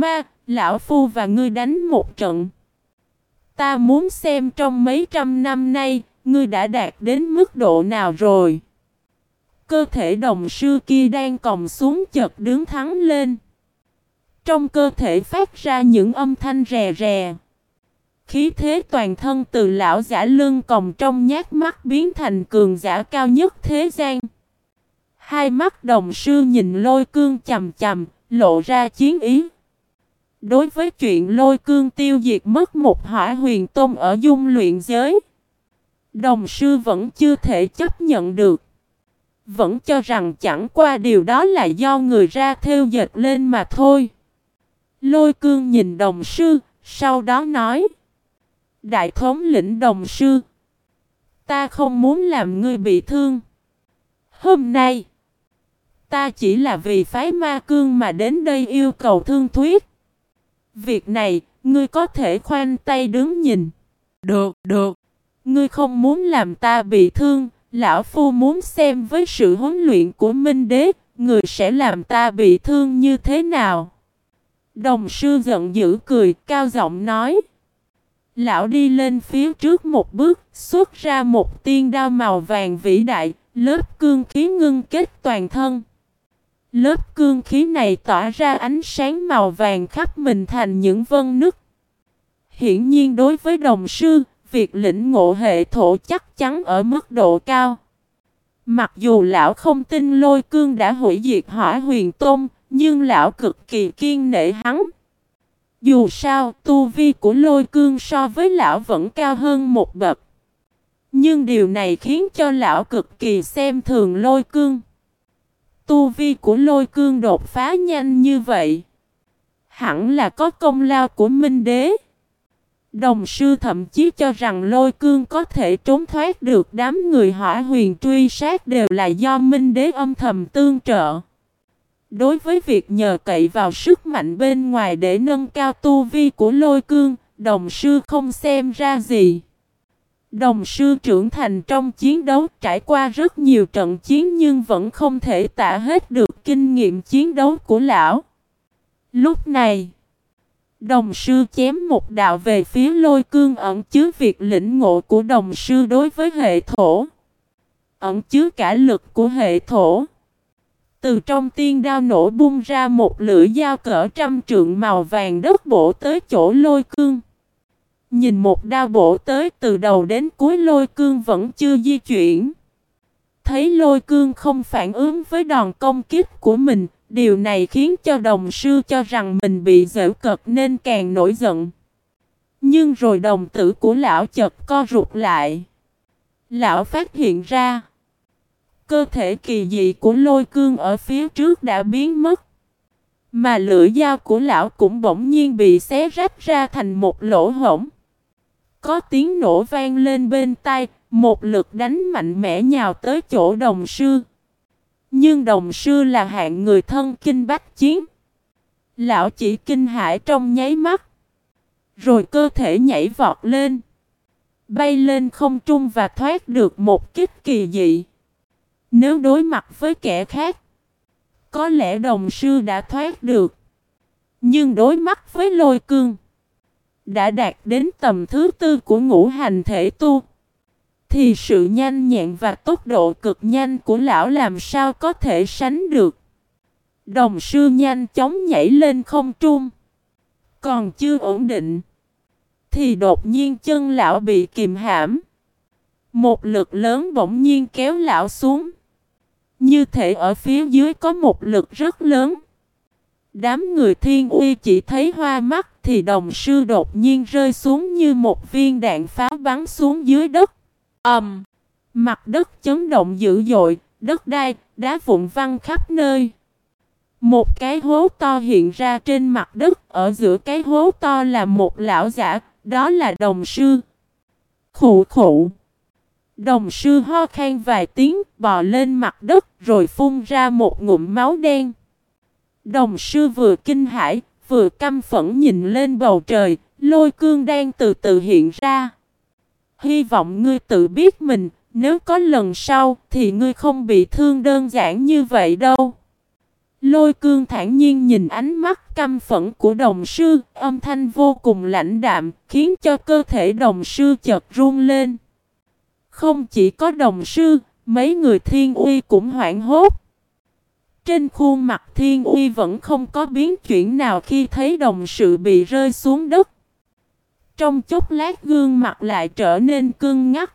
ma, lão phu và ngươi đánh một trận. Ta muốn xem trong mấy trăm năm nay, ngươi đã đạt đến mức độ nào rồi. Cơ thể đồng sư kia đang còng xuống chợt đứng thắng lên. Trong cơ thể phát ra những âm thanh rè rè. Khí thế toàn thân từ lão giả lưng còng trong nhát mắt biến thành cường giả cao nhất thế gian. Hai mắt đồng sư nhìn lôi cương chầm chầm, lộ ra chiến ý. Đối với chuyện lôi cương tiêu diệt mất một hỏa huyền tôn ở dung luyện giới, đồng sư vẫn chưa thể chấp nhận được. Vẫn cho rằng chẳng qua điều đó là do người ra theo dệt lên mà thôi. Lôi cương nhìn đồng sư, sau đó nói. Đại thống lĩnh đồng sư. Ta không muốn làm ngươi bị thương. Hôm nay, ta chỉ là vì phái ma cương mà đến đây yêu cầu thương thuyết. Việc này, ngươi có thể khoanh tay đứng nhìn. Được, được. Ngươi không muốn làm ta bị thương, lão phu muốn xem với sự huấn luyện của Minh Đế, người sẽ làm ta bị thương như thế nào. Đồng sư giận dữ cười, cao giọng nói. Lão đi lên phía trước một bước, xuất ra một tiên đao màu vàng vĩ đại, lớp cương khí ngưng kết toàn thân. Lớp cương khí này tỏa ra ánh sáng màu vàng khắp mình thành những vân nứt. Hiển nhiên đối với đồng sư, việc lĩnh ngộ hệ thổ chắc chắn ở mức độ cao. Mặc dù lão không tin lôi cương đã hủy diệt hỏa huyền tôn, nhưng lão cực kỳ kiên nể hắn. Dù sao, tu vi của lôi cương so với lão vẫn cao hơn một bậc. Nhưng điều này khiến cho lão cực kỳ xem thường lôi cương. Tu vi của lôi cương đột phá nhanh như vậy. Hẳn là có công lao của Minh Đế. Đồng sư thậm chí cho rằng lôi cương có thể trốn thoát được đám người hỏa huyền truy sát đều là do Minh Đế âm thầm tương trợ. Đối với việc nhờ cậy vào sức mạnh bên ngoài để nâng cao tu vi của lôi cương, đồng sư không xem ra gì. Đồng sư trưởng thành trong chiến đấu trải qua rất nhiều trận chiến nhưng vẫn không thể tả hết được kinh nghiệm chiến đấu của lão. Lúc này, đồng sư chém một đạo về phía lôi cương ẩn chứa việc lĩnh ngộ của đồng sư đối với hệ thổ. Ẩn chứa cả lực của hệ thổ. Từ trong tiên đao nổ bung ra một lưỡi dao cỡ trăm trượng màu vàng đất bổ tới chỗ lôi cương. Nhìn một đao bổ tới từ đầu đến cuối lôi cương vẫn chưa di chuyển. Thấy lôi cương không phản ứng với đòn công kích của mình, điều này khiến cho đồng sư cho rằng mình bị dễu cợt nên càng nổi giận. Nhưng rồi đồng tử của lão chợt co rụt lại. Lão phát hiện ra, cơ thể kỳ dị của lôi cương ở phía trước đã biến mất. Mà lưỡi dao của lão cũng bỗng nhiên bị xé rách ra thành một lỗ hổng. Có tiếng nổ vang lên bên tai, một lực đánh mạnh mẽ nhào tới chỗ đồng sư. Nhưng đồng sư là hạng người thân kinh bách chiến. Lão chỉ kinh hãi trong nháy mắt. Rồi cơ thể nhảy vọt lên. Bay lên không trung và thoát được một kích kỳ dị. Nếu đối mặt với kẻ khác, có lẽ đồng sư đã thoát được. Nhưng đối mắt với lôi cương, đã đạt đến tầm thứ tư của ngũ hành thể tu. Thì sự nhanh nhẹn và tốc độ cực nhanh của lão làm sao có thể sánh được. Đồng sư nhanh chóng nhảy lên không trung. Còn chưa ổn định. Thì đột nhiên chân lão bị kìm hãm. Một lực lớn bỗng nhiên kéo lão xuống. Như thể ở phía dưới có một lực rất lớn. Đám người thiên uy chỉ thấy hoa mắt thì đồng sư đột nhiên rơi xuống như một viên đạn pháo bắn xuống dưới đất. ầm, um, Mặt đất chấn động dữ dội, đất đai, đá vụn văng khắp nơi. Một cái hố to hiện ra trên mặt đất, ở giữa cái hố to là một lão giả, đó là đồng sư. Khủ khủ. Đồng sư ho khan vài tiếng, bò lên mặt đất, rồi phun ra một ngụm máu đen. Đồng sư vừa kinh hãi, vừa căm phẫn nhìn lên bầu trời, lôi cương đang từ từ hiện ra. Hy vọng ngươi tự biết mình, nếu có lần sau thì ngươi không bị thương đơn giản như vậy đâu. Lôi cương thản nhiên nhìn ánh mắt căm phẫn của đồng sư, âm thanh vô cùng lãnh đạm, khiến cho cơ thể đồng sư chợt run lên. Không chỉ có đồng sư, mấy người thiên uy cũng hoảng hốt. Trên khuôn mặt thiên uy vẫn không có biến chuyển nào khi thấy đồng sự bị rơi xuống đất. Trong chốc lát gương mặt lại trở nên cưng ngắt.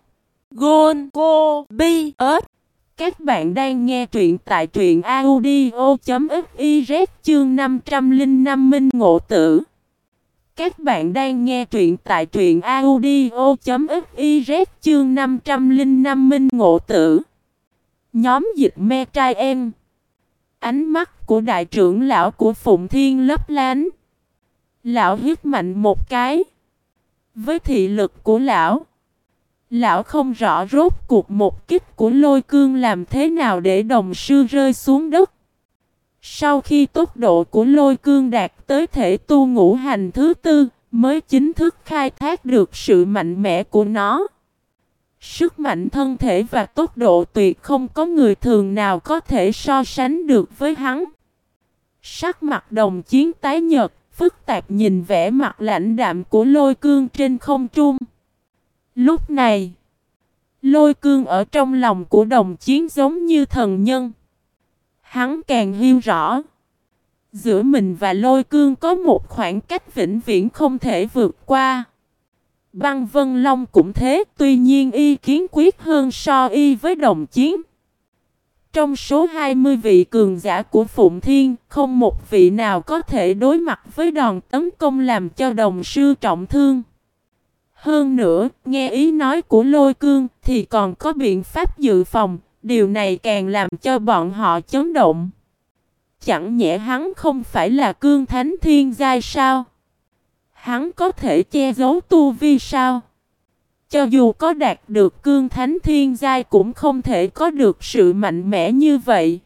Gôn, Cô, Bi ớt Các bạn đang nghe truyện tại truyện audio.fiz chương 505 Minh Ngộ Tử. Các bạn đang nghe truyện tại truyện audio.fiz chương 505 Minh Ngộ Tử. Nhóm dịch me trai em. Ánh mắt của đại trưởng lão của Phụng Thiên lấp lánh. Lão hít mạnh một cái. Với thị lực của lão, lão không rõ rốt cuộc một kích của lôi cương làm thế nào để đồng sư rơi xuống đất. Sau khi tốc độ của lôi cương đạt tới thể tu ngũ hành thứ tư, mới chính thức khai thác được sự mạnh mẽ của nó. Sức mạnh thân thể và tốc độ tuyệt không có người thường nào có thể so sánh được với hắn. Sắc mặt đồng chiến tái nhật, phức tạp nhìn vẻ mặt lãnh đạm của lôi cương trên không trung. Lúc này, lôi cương ở trong lòng của đồng chiến giống như thần nhân. Hắn càng hiểu rõ. Giữa mình và lôi cương có một khoảng cách vĩnh viễn không thể vượt qua. Băng Vân Long cũng thế, tuy nhiên y kiến quyết hơn so y với đồng chiến. Trong số 20 vị cường giả của Phụng Thiên, không một vị nào có thể đối mặt với đòn tấn công làm cho đồng sư trọng thương. Hơn nữa, nghe ý nói của lôi cương thì còn có biện pháp dự phòng, điều này càng làm cho bọn họ chấn động. Chẳng nhẽ hắn không phải là cương thánh thiên giai sao? Hắn có thể che giấu tu vi sao? Cho dù có đạt được cương thánh thiên giai cũng không thể có được sự mạnh mẽ như vậy.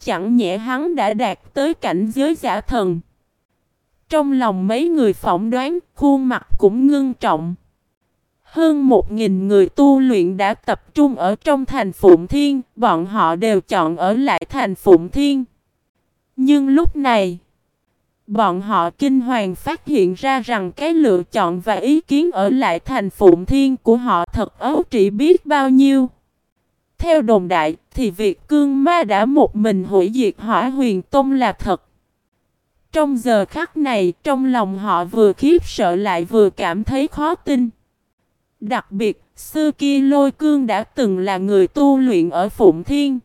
Chẳng nhẽ hắn đã đạt tới cảnh giới giả thần. Trong lòng mấy người phỏng đoán, khuôn mặt cũng ngưng trọng. Hơn một nghìn người tu luyện đã tập trung ở trong thành Phụng Thiên, bọn họ đều chọn ở lại thành Phụng Thiên. Nhưng lúc này, Bọn họ kinh hoàng phát hiện ra rằng cái lựa chọn và ý kiến ở lại thành Phụng Thiên của họ thật ấu trị biết bao nhiêu. Theo đồn đại thì việc cương ma đã một mình hủy diệt hỏa huyền tông là thật. Trong giờ khắc này trong lòng họ vừa khiếp sợ lại vừa cảm thấy khó tin. Đặc biệt, xưa kia lôi cương đã từng là người tu luyện ở Phụng Thiên.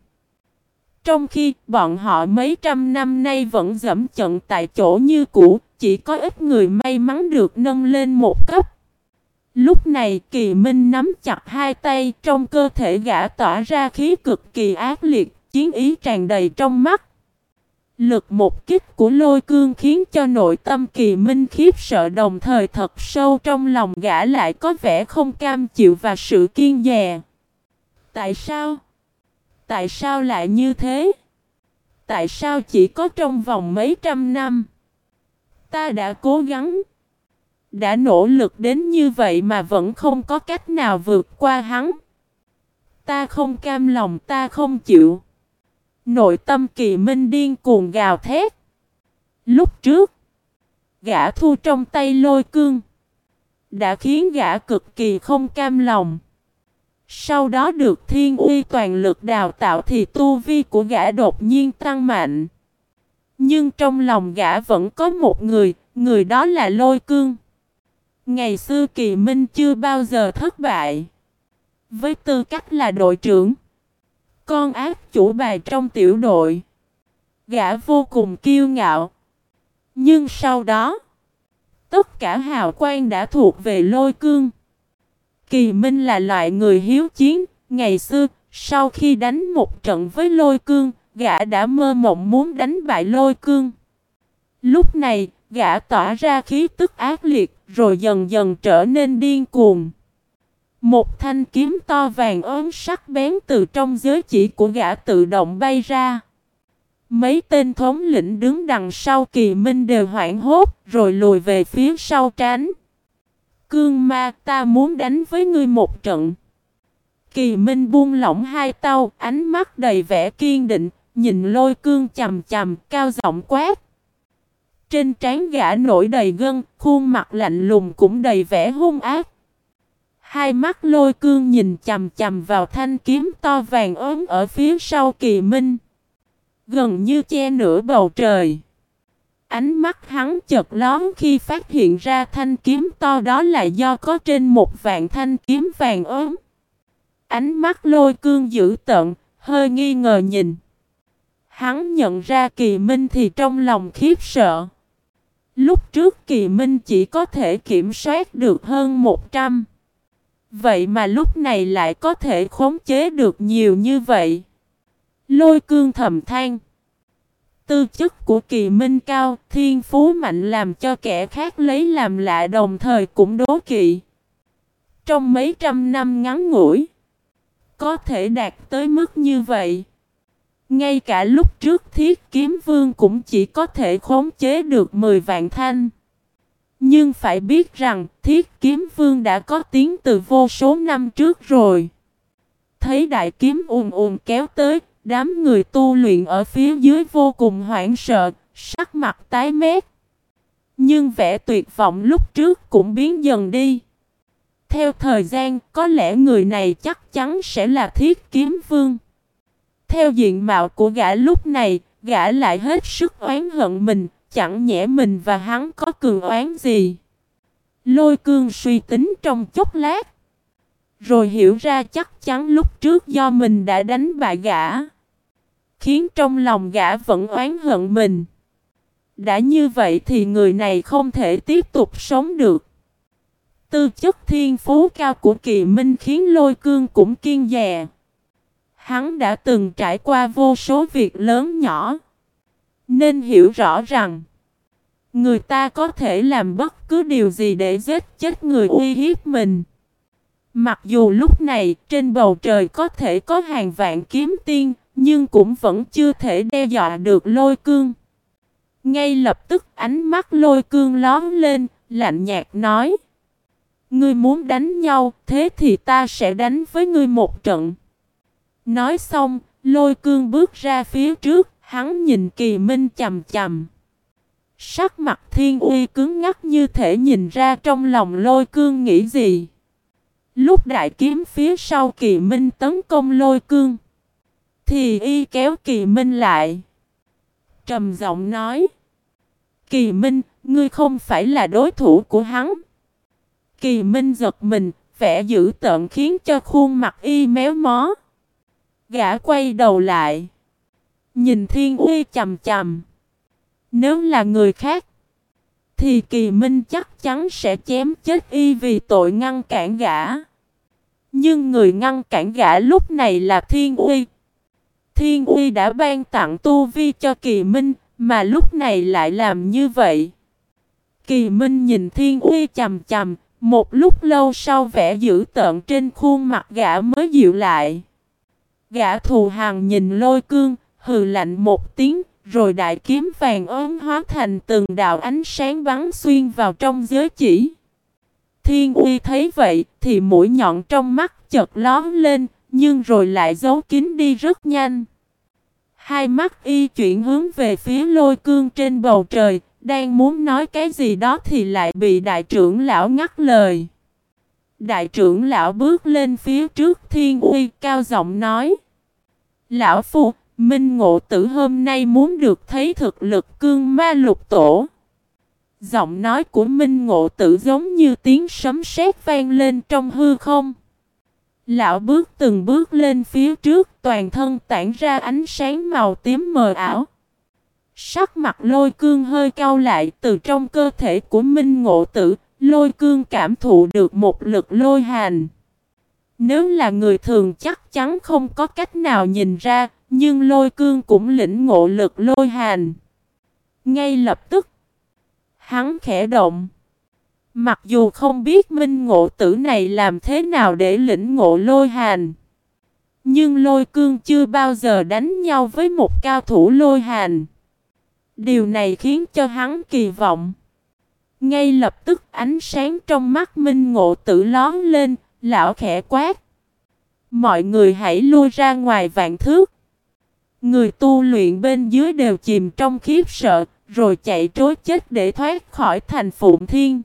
Trong khi bọn họ mấy trăm năm nay vẫn dẫm trận tại chỗ như cũ, chỉ có ít người may mắn được nâng lên một cấp. Lúc này kỳ minh nắm chặt hai tay trong cơ thể gã tỏa ra khí cực kỳ ác liệt, chiến ý tràn đầy trong mắt. Lực một kích của lôi cương khiến cho nội tâm kỳ minh khiếp sợ đồng thời thật sâu trong lòng gã lại có vẻ không cam chịu và sự kiên dè. Tại sao? Tại sao lại như thế? Tại sao chỉ có trong vòng mấy trăm năm? Ta đã cố gắng, đã nỗ lực đến như vậy mà vẫn không có cách nào vượt qua hắn. Ta không cam lòng, ta không chịu. Nội tâm kỳ minh điên cuồng gào thét. Lúc trước, gã thu trong tay lôi cương, đã khiến gã cực kỳ không cam lòng. Sau đó được thiên uy toàn lực đào tạo thì tu vi của gã đột nhiên tăng mạnh. Nhưng trong lòng gã vẫn có một người, người đó là lôi cương. Ngày xưa kỳ minh chưa bao giờ thất bại. Với tư cách là đội trưởng, con ác chủ bài trong tiểu đội, gã vô cùng kiêu ngạo. Nhưng sau đó, tất cả hào quang đã thuộc về lôi cương. Kỳ Minh là loại người hiếu chiến, ngày xưa, sau khi đánh một trận với lôi cương, gã đã mơ mộng muốn đánh bại lôi cương. Lúc này, gã tỏa ra khí tức ác liệt, rồi dần dần trở nên điên cuồng. Một thanh kiếm to vàng ớn sắc bén từ trong giới chỉ của gã tự động bay ra. Mấy tên thống lĩnh đứng đằng sau kỳ minh đều hoảng hốt, rồi lùi về phía sau tránh. Cương ma ta muốn đánh với ngươi một trận. Kỳ Minh buông lỏng hai tàu, ánh mắt đầy vẻ kiên định, nhìn lôi cương chầm chầm, cao giọng quát. Trên trán gã nổi đầy gân, khuôn mặt lạnh lùng cũng đầy vẻ hung ác. Hai mắt lôi cương nhìn chầm chầm vào thanh kiếm to vàng ốm ở phía sau kỳ minh. Gần như che nửa bầu trời. Ánh mắt hắn chợt lón khi phát hiện ra thanh kiếm to đó là do có trên một vạn thanh kiếm vàng ốm. Ánh mắt lôi cương dữ tận, hơi nghi ngờ nhìn. Hắn nhận ra kỳ minh thì trong lòng khiếp sợ. Lúc trước kỳ minh chỉ có thể kiểm soát được hơn 100. Vậy mà lúc này lại có thể khống chế được nhiều như vậy. Lôi cương thầm than. Tư chất của kỳ minh cao, thiên phú mạnh làm cho kẻ khác lấy làm lạ đồng thời cũng đố kỵ. Trong mấy trăm năm ngắn ngủi, có thể đạt tới mức như vậy. Ngay cả lúc trước thiết kiếm vương cũng chỉ có thể khống chế được 10 vạn thanh. Nhưng phải biết rằng thiết kiếm vương đã có tiếng từ vô số năm trước rồi. Thấy đại kiếm ùn ùn kéo tới, đám người tu luyện ở phía dưới vô cùng hoảng sợ, sắc mặt tái mét. Nhưng vẻ tuyệt vọng lúc trước cũng biến dần đi. Theo thời gian, có lẽ người này chắc chắn sẽ là thiết kiếm vương. Theo diện mạo của gã lúc này, gã lại hết sức oán hận mình, chẳng nhẽ mình và hắn có cường oán gì. Lôi cương suy tính trong chốc lát. Rồi hiểu ra chắc chắn lúc trước do mình đã đánh bại gã. Khiến trong lòng gã vẫn oán hận mình. Đã như vậy thì người này không thể tiếp tục sống được. Tư chất thiên phú cao của kỳ minh khiến lôi cương cũng kiên dè. Hắn đã từng trải qua vô số việc lớn nhỏ. Nên hiểu rõ rằng Người ta có thể làm bất cứ điều gì để giết chết người uy hiếp mình. Mặc dù lúc này trên bầu trời có thể có hàng vạn kiếm tiên, nhưng cũng vẫn chưa thể đe dọa được lôi cương. Ngay lập tức ánh mắt lôi cương lón lên, lạnh nhạt nói. Ngươi muốn đánh nhau, thế thì ta sẽ đánh với ngươi một trận. Nói xong, lôi cương bước ra phía trước, hắn nhìn kỳ minh chầm chầm. Sắc mặt thiên uy cứng ngắc như thể nhìn ra trong lòng lôi cương nghĩ gì. Lúc đại kiếm phía sau kỳ minh tấn công lôi cương. Thì y kéo kỳ minh lại. Trầm giọng nói. Kỳ minh, ngươi không phải là đối thủ của hắn. Kỳ minh giật mình, vẻ dữ tợn khiến cho khuôn mặt y méo mó. Gã quay đầu lại. Nhìn thiên uy chầm chầm. Nếu là người khác, thì kỳ minh chắc chắn sẽ chém chết y vì tội ngăn cản gã. Nhưng người ngăn cản gã lúc này là Thiên Uy. Thiên Uy đã ban tặng tu vi cho kỳ minh, mà lúc này lại làm như vậy. Kỳ minh nhìn Thiên Uy chầm chầm, một lúc lâu sau vẻ dữ tợn trên khuôn mặt gã mới dịu lại. Gã thù hằng nhìn lôi cương, hừ lạnh một tiếng, rồi đại kiếm vàng ốm hóa thành từng đạo ánh sáng bắn xuyên vào trong giới chỉ. Thiên uy thấy vậy thì mũi nhọn trong mắt chợt lón lên, nhưng rồi lại giấu kín đi rất nhanh. Hai mắt y chuyển hướng về phía lôi cương trên bầu trời, đang muốn nói cái gì đó thì lại bị đại trưởng lão ngắt lời. Đại trưởng lão bước lên phía trước thiên uy cao giọng nói. Lão phu, Minh ngộ tử hôm nay muốn được thấy thực lực cương ma lục tổ. Giọng nói của Minh ngộ tử giống như tiếng sấm sét vang lên trong hư không. Lão bước từng bước lên phía trước toàn thân tản ra ánh sáng màu tím mờ ảo. Sắc mặt lôi cương hơi cao lại từ trong cơ thể của Minh ngộ tử, lôi cương cảm thụ được một lực lôi hành. Nếu là người thường chắc chắn không có cách nào nhìn ra, nhưng lôi cương cũng lĩnh ngộ lực lôi hành. Ngay lập tức, hắn khẽ động. Mặc dù không biết minh ngộ tử này làm thế nào để lĩnh ngộ lôi hành. Nhưng lôi cương chưa bao giờ đánh nhau với một cao thủ lôi hành. Điều này khiến cho hắn kỳ vọng. Ngay lập tức ánh sáng trong mắt minh ngộ tử lón lên, lão khẽ quát. Mọi người hãy lui ra ngoài vạn thước. Người tu luyện bên dưới đều chìm trong khiếp sợ, rồi chạy trối chết để thoát khỏi thành Phụng Thiên.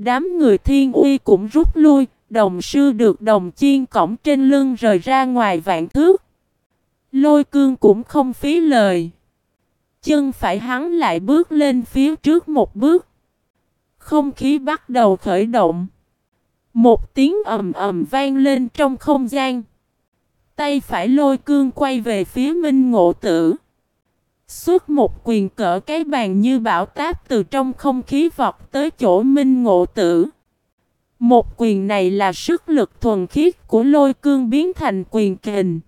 Đám người thiên uy cũng rút lui, đồng sư được đồng chiên cổng trên lưng rời ra ngoài vạn thước. Lôi cương cũng không phí lời. Chân phải hắn lại bước lên phía trước một bước. Không khí bắt đầu khởi động. Một tiếng ầm ầm vang lên trong không gian. Tay phải lôi cương quay về phía Minh Ngộ Tử. Xuất một quyền cỡ cái bàn như bão táp từ trong không khí vọt tới chỗ Minh Ngộ Tử. Một quyền này là sức lực thuần khiết của lôi cương biến thành quyền kình.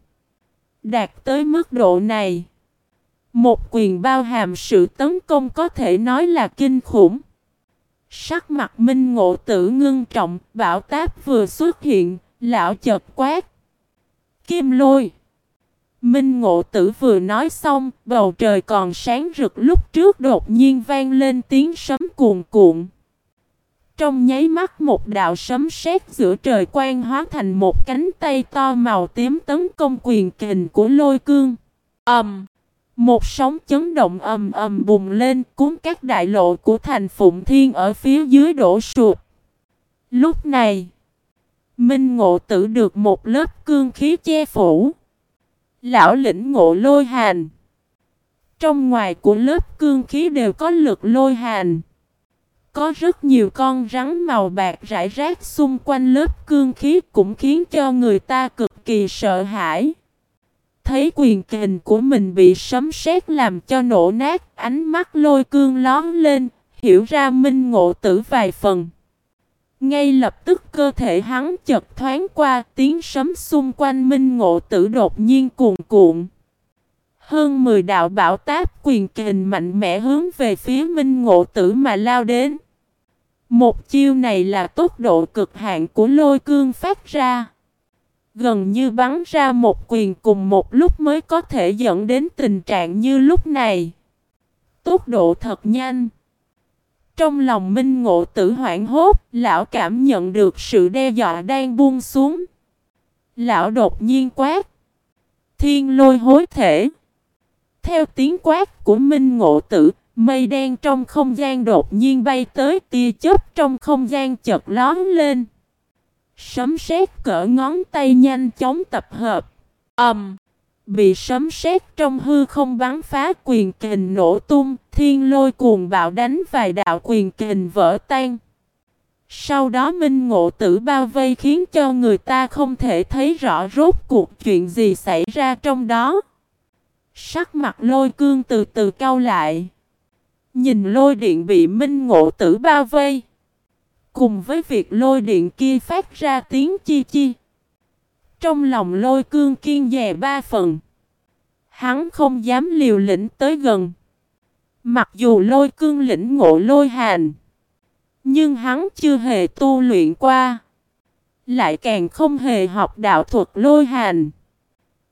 Đạt tới mức độ này. Một quyền bao hàm sự tấn công có thể nói là kinh khủng. Sắc mặt minh ngộ tử ngưng trọng, bão táp vừa xuất hiện, lão chợt quát. Kim lôi. Minh ngộ tử vừa nói xong, bầu trời còn sáng rực lúc trước đột nhiên vang lên tiếng sấm cuồn cuộn. Trong nháy mắt một đạo sấm sét giữa trời quang hóa thành một cánh tay to màu tím tấn công quyền kình của lôi cương. ầm, um, Một sóng chấn động ầm ầm bùng lên cuốn các đại lộ của thành Phụng Thiên ở phía dưới đổ sụp. Lúc này, Minh Ngộ Tử được một lớp cương khí che phủ. Lão lĩnh ngộ lôi hàn. Trong ngoài của lớp cương khí đều có lực lôi hàn. Có rất nhiều con rắn màu bạc rải rác xung quanh lớp cương khí cũng khiến cho người ta cực kỳ sợ hãi. Thấy quyền kình của mình bị sấm sét làm cho nổ nát, ánh mắt lôi cương lón lên, hiểu ra minh ngộ tử vài phần. Ngay lập tức cơ thể hắn chật thoáng qua, tiếng sấm xung quanh minh ngộ tử đột nhiên cuồn cuộn. Hơn 10 đạo bảo táp quyền kình mạnh mẽ hướng về phía minh ngộ tử mà lao đến. Một chiêu này là tốc độ cực hạn của lôi cương phát ra. Gần như bắn ra một quyền cùng một lúc mới có thể dẫn đến tình trạng như lúc này. Tốc độ thật nhanh. Trong lòng minh ngộ tử hoảng hốt, lão cảm nhận được sự đe dọa đang buông xuống. Lão đột nhiên quát. Thiên lôi hối thể. Theo tiếng quát của minh ngộ tử, mây đen trong không gian đột nhiên bay tới tia chớp trong không gian chợt lón lên. Sấm sét cỡ ngón tay nhanh chóng tập hợp. ầm, um, bị sấm sét trong hư không bắn phá quyền kình nổ tung, thiên lôi cuồng bạo đánh vài đạo quyền kình vỡ tan. Sau đó minh ngộ tử bao vây khiến cho người ta không thể thấy rõ rốt cuộc chuyện gì xảy ra trong đó. Sắc mặt lôi cương từ từ cau lại. Nhìn lôi điện bị minh ngộ tử bao vây. Cùng với việc lôi điện kia phát ra tiếng chi chi. Trong lòng lôi cương kiên dè ba phần. Hắn không dám liều lĩnh tới gần. Mặc dù lôi cương lĩnh ngộ lôi hàn. Nhưng hắn chưa hề tu luyện qua. Lại càng không hề học đạo thuật lôi hàn.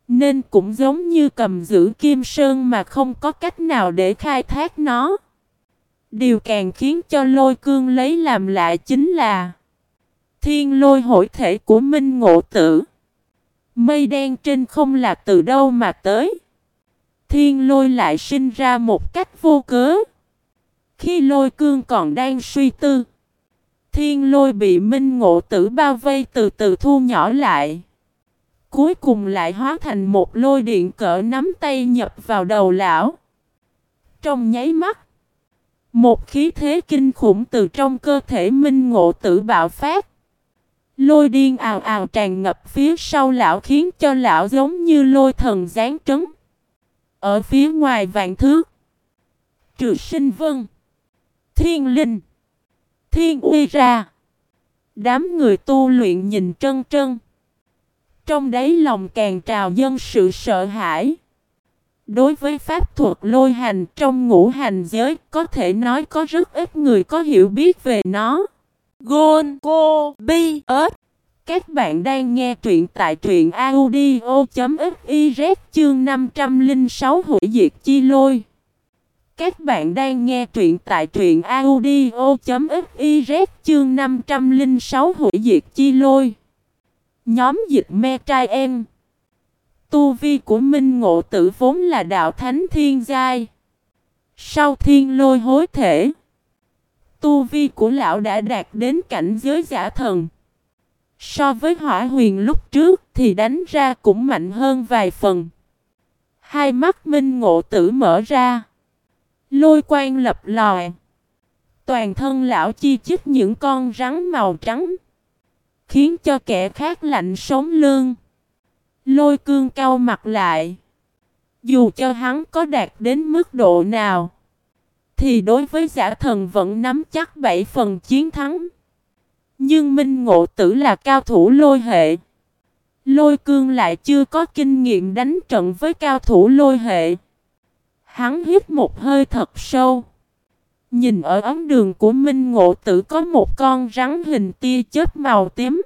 Nên cũng giống như cầm giữ kim sơn mà không có cách nào để khai thác nó. Điều càng khiến cho lôi cương lấy làm lạ chính là Thiên lôi hội thể của Minh Ngộ Tử Mây đen trên không là từ đâu mà tới? Thiên lôi lại sinh ra một cách vô cớ. Khi lôi cương còn đang suy tư, Thiên lôi bị Minh Ngộ Tử bao vây từ từ thu nhỏ lại. Cuối cùng lại hóa thành một lôi điện cỡ nắm tay nhập vào đầu lão. Trong nháy mắt, một khí thế kinh khủng từ trong cơ thể minh ngộ tử bạo phát. Lôi điên ào ào tràn ngập phía sau lão khiến cho lão giống như lôi thần giáng trấn. Ở phía ngoài vạn thước. Trừ sinh vân. Thiên linh. Thiên uy ra. Đám người tu luyện nhìn trân trân. Trong đấy lòng càng trào dân sự sợ hãi. Đối với pháp thuật lôi hành trong ngũ hành giới, có thể nói có rất ít người có hiểu biết về nó. Gôn Cô Bi ớt Các bạn đang nghe truyện tại truyện audio.fiz chương 506 hủy diệt chi lôi. Các bạn đang nghe truyện tại truyện audio.fiz chương 506 hủy diệt chi lôi. Nhóm dịch me trai em. Tu vi của Minh Ngộ Tử vốn là đạo thánh thiên giai. Sau thiên lôi hối thể, tu vi của lão đã đạt đến cảnh giới giả thần. So với hỏa huyền lúc trước thì đánh ra cũng mạnh hơn vài phần. Hai mắt Minh Ngộ Tử mở ra. Lôi quang lập lòi. Toàn thân lão chi chích những con rắn màu trắng. Khiến cho kẻ khác lạnh sống lương. Lôi cương cao mặt lại. Dù cho hắn có đạt đến mức độ nào. Thì đối với giả thần vẫn nắm chắc bảy phần chiến thắng. Nhưng Minh Ngộ Tử là cao thủ lôi hệ. Lôi cương lại chưa có kinh nghiệm đánh trận với cao thủ lôi hệ. Hắn hít một hơi thật sâu. Nhìn ở ống đường của Minh Ngộ Tử có một con rắn hình tia chớp màu tím.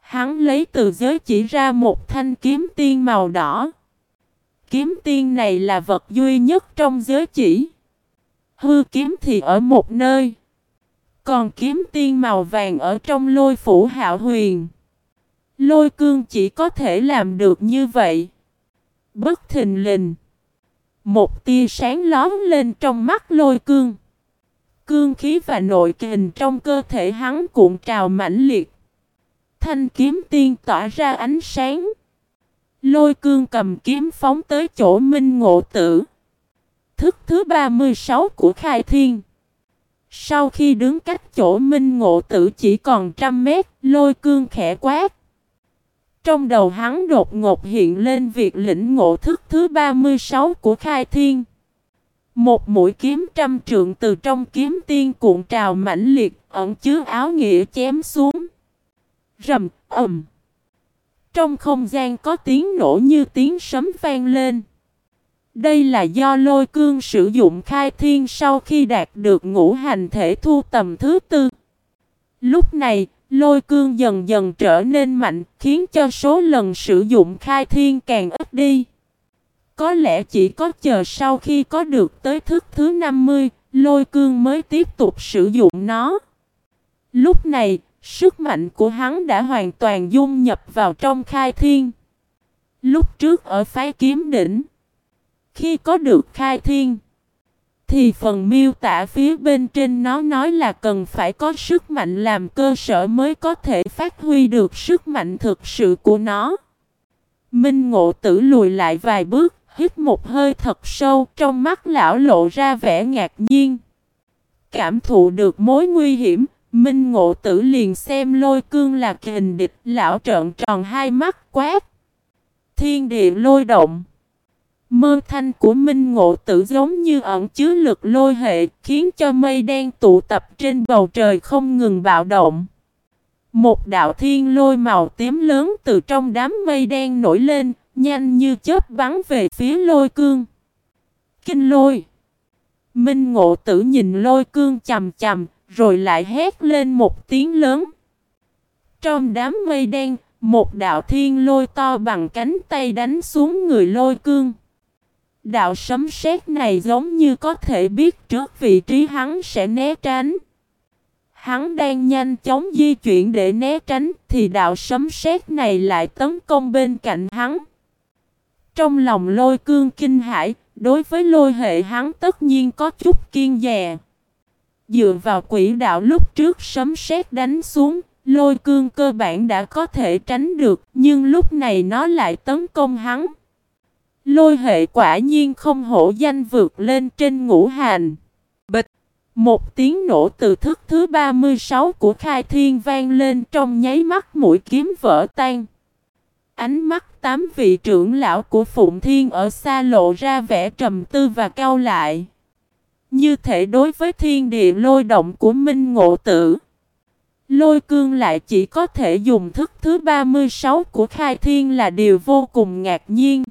Hắn lấy từ giới chỉ ra một thanh kiếm tiên màu đỏ. Kiếm tiên này là vật duy nhất trong giới chỉ. Hư kiếm thì ở một nơi. Còn kiếm tiên màu vàng ở trong lôi phủ hạo huyền. Lôi cương chỉ có thể làm được như vậy. Bất thình lình. Một tia sáng lóm lên trong mắt lôi cương. Cương khí và nội kình trong cơ thể hắn cuộn trào mãnh liệt. Thanh kiếm tiên tỏa ra ánh sáng. Lôi cương cầm kiếm phóng tới chỗ minh ngộ tử. Thức thứ 36 của khai thiên. Sau khi đứng cách chỗ minh ngộ tử chỉ còn trăm mét, lôi cương khẽ quát. Trong đầu hắn đột ngột hiện lên việc lĩnh ngộ thức thứ 36 của khai thiên. Một mũi kiếm trăm trượng từ trong kiếm tiên cuộn trào mãnh liệt, ẩn chứa áo nghĩa chém xuống. Rầm, ầm. Trong không gian có tiếng nổ như tiếng sấm vang lên. Đây là do lôi cương sử dụng khai thiên sau khi đạt được ngũ hành thể thu tầm thứ tư. Lúc này, lôi cương dần dần trở nên mạnh, khiến cho số lần sử dụng khai thiên càng ít đi. Có lẽ chỉ có chờ sau khi có được tới thức thứ 50, lôi cương mới tiếp tục sử dụng nó. Lúc này, sức mạnh của hắn đã hoàn toàn dung nhập vào trong khai thiên. Lúc trước ở phái kiếm đỉnh, khi có được khai thiên, thì phần miêu tả phía bên trên nó nói là cần phải có sức mạnh làm cơ sở mới có thể phát huy được sức mạnh thực sự của nó. Minh ngộ tử lùi lại vài bước, hít một hơi thật sâu, trong mắt lão lộ ra vẻ ngạc nhiên. Cảm thụ được mối nguy hiểm, Minh ngộ tử liền xem lôi cương là kình địch, lão trợn tròn hai mắt quát. Thiên địa lôi động. Mơ thanh của Minh Ngộ Tử giống như ẩn chứa lực lôi hệ, khiến cho mây đen tụ tập trên bầu trời không ngừng bạo động. Một đạo thiên lôi màu tím lớn từ trong đám mây đen nổi lên, nhanh như chớp bắn về phía lôi cương. Kinh lôi! Minh Ngộ Tử nhìn lôi cương chầm chầm, rồi lại hét lên một tiếng lớn. Trong đám mây đen, một đạo thiên lôi to bằng cánh tay đánh xuống người lôi cương. Đạo sấm sét này giống như có thể biết trước vị trí hắn sẽ né tránh. Hắn đang nhanh chóng di chuyển để né tránh thì đạo sấm sét này lại tấn công bên cạnh hắn. Trong lòng lôi cương kinh hãi, đối với lôi hệ hắn tất nhiên có chút kiên dè. Dựa vào quỹ đạo lúc trước sấm sét đánh xuống, lôi cương cơ bản đã có thể tránh được, nhưng lúc này nó lại tấn công hắn. Lôi hệ quả nhiên không hổ danh vượt lên trên ngũ hành. Bịch! Một tiếng nổ từ thức thứ 36 của khai thiên vang lên trong nháy mắt mũi kiếm vỡ tan. Ánh mắt tám vị trưởng lão của Phụng Thiên ở xa lộ ra vẻ trầm tư và cao lại. Như thể đối với thiên địa lôi động của Minh Ngộ Tử. Lôi cương lại chỉ có thể dùng thức thứ 36 của khai thiên là điều vô cùng ngạc nhiên.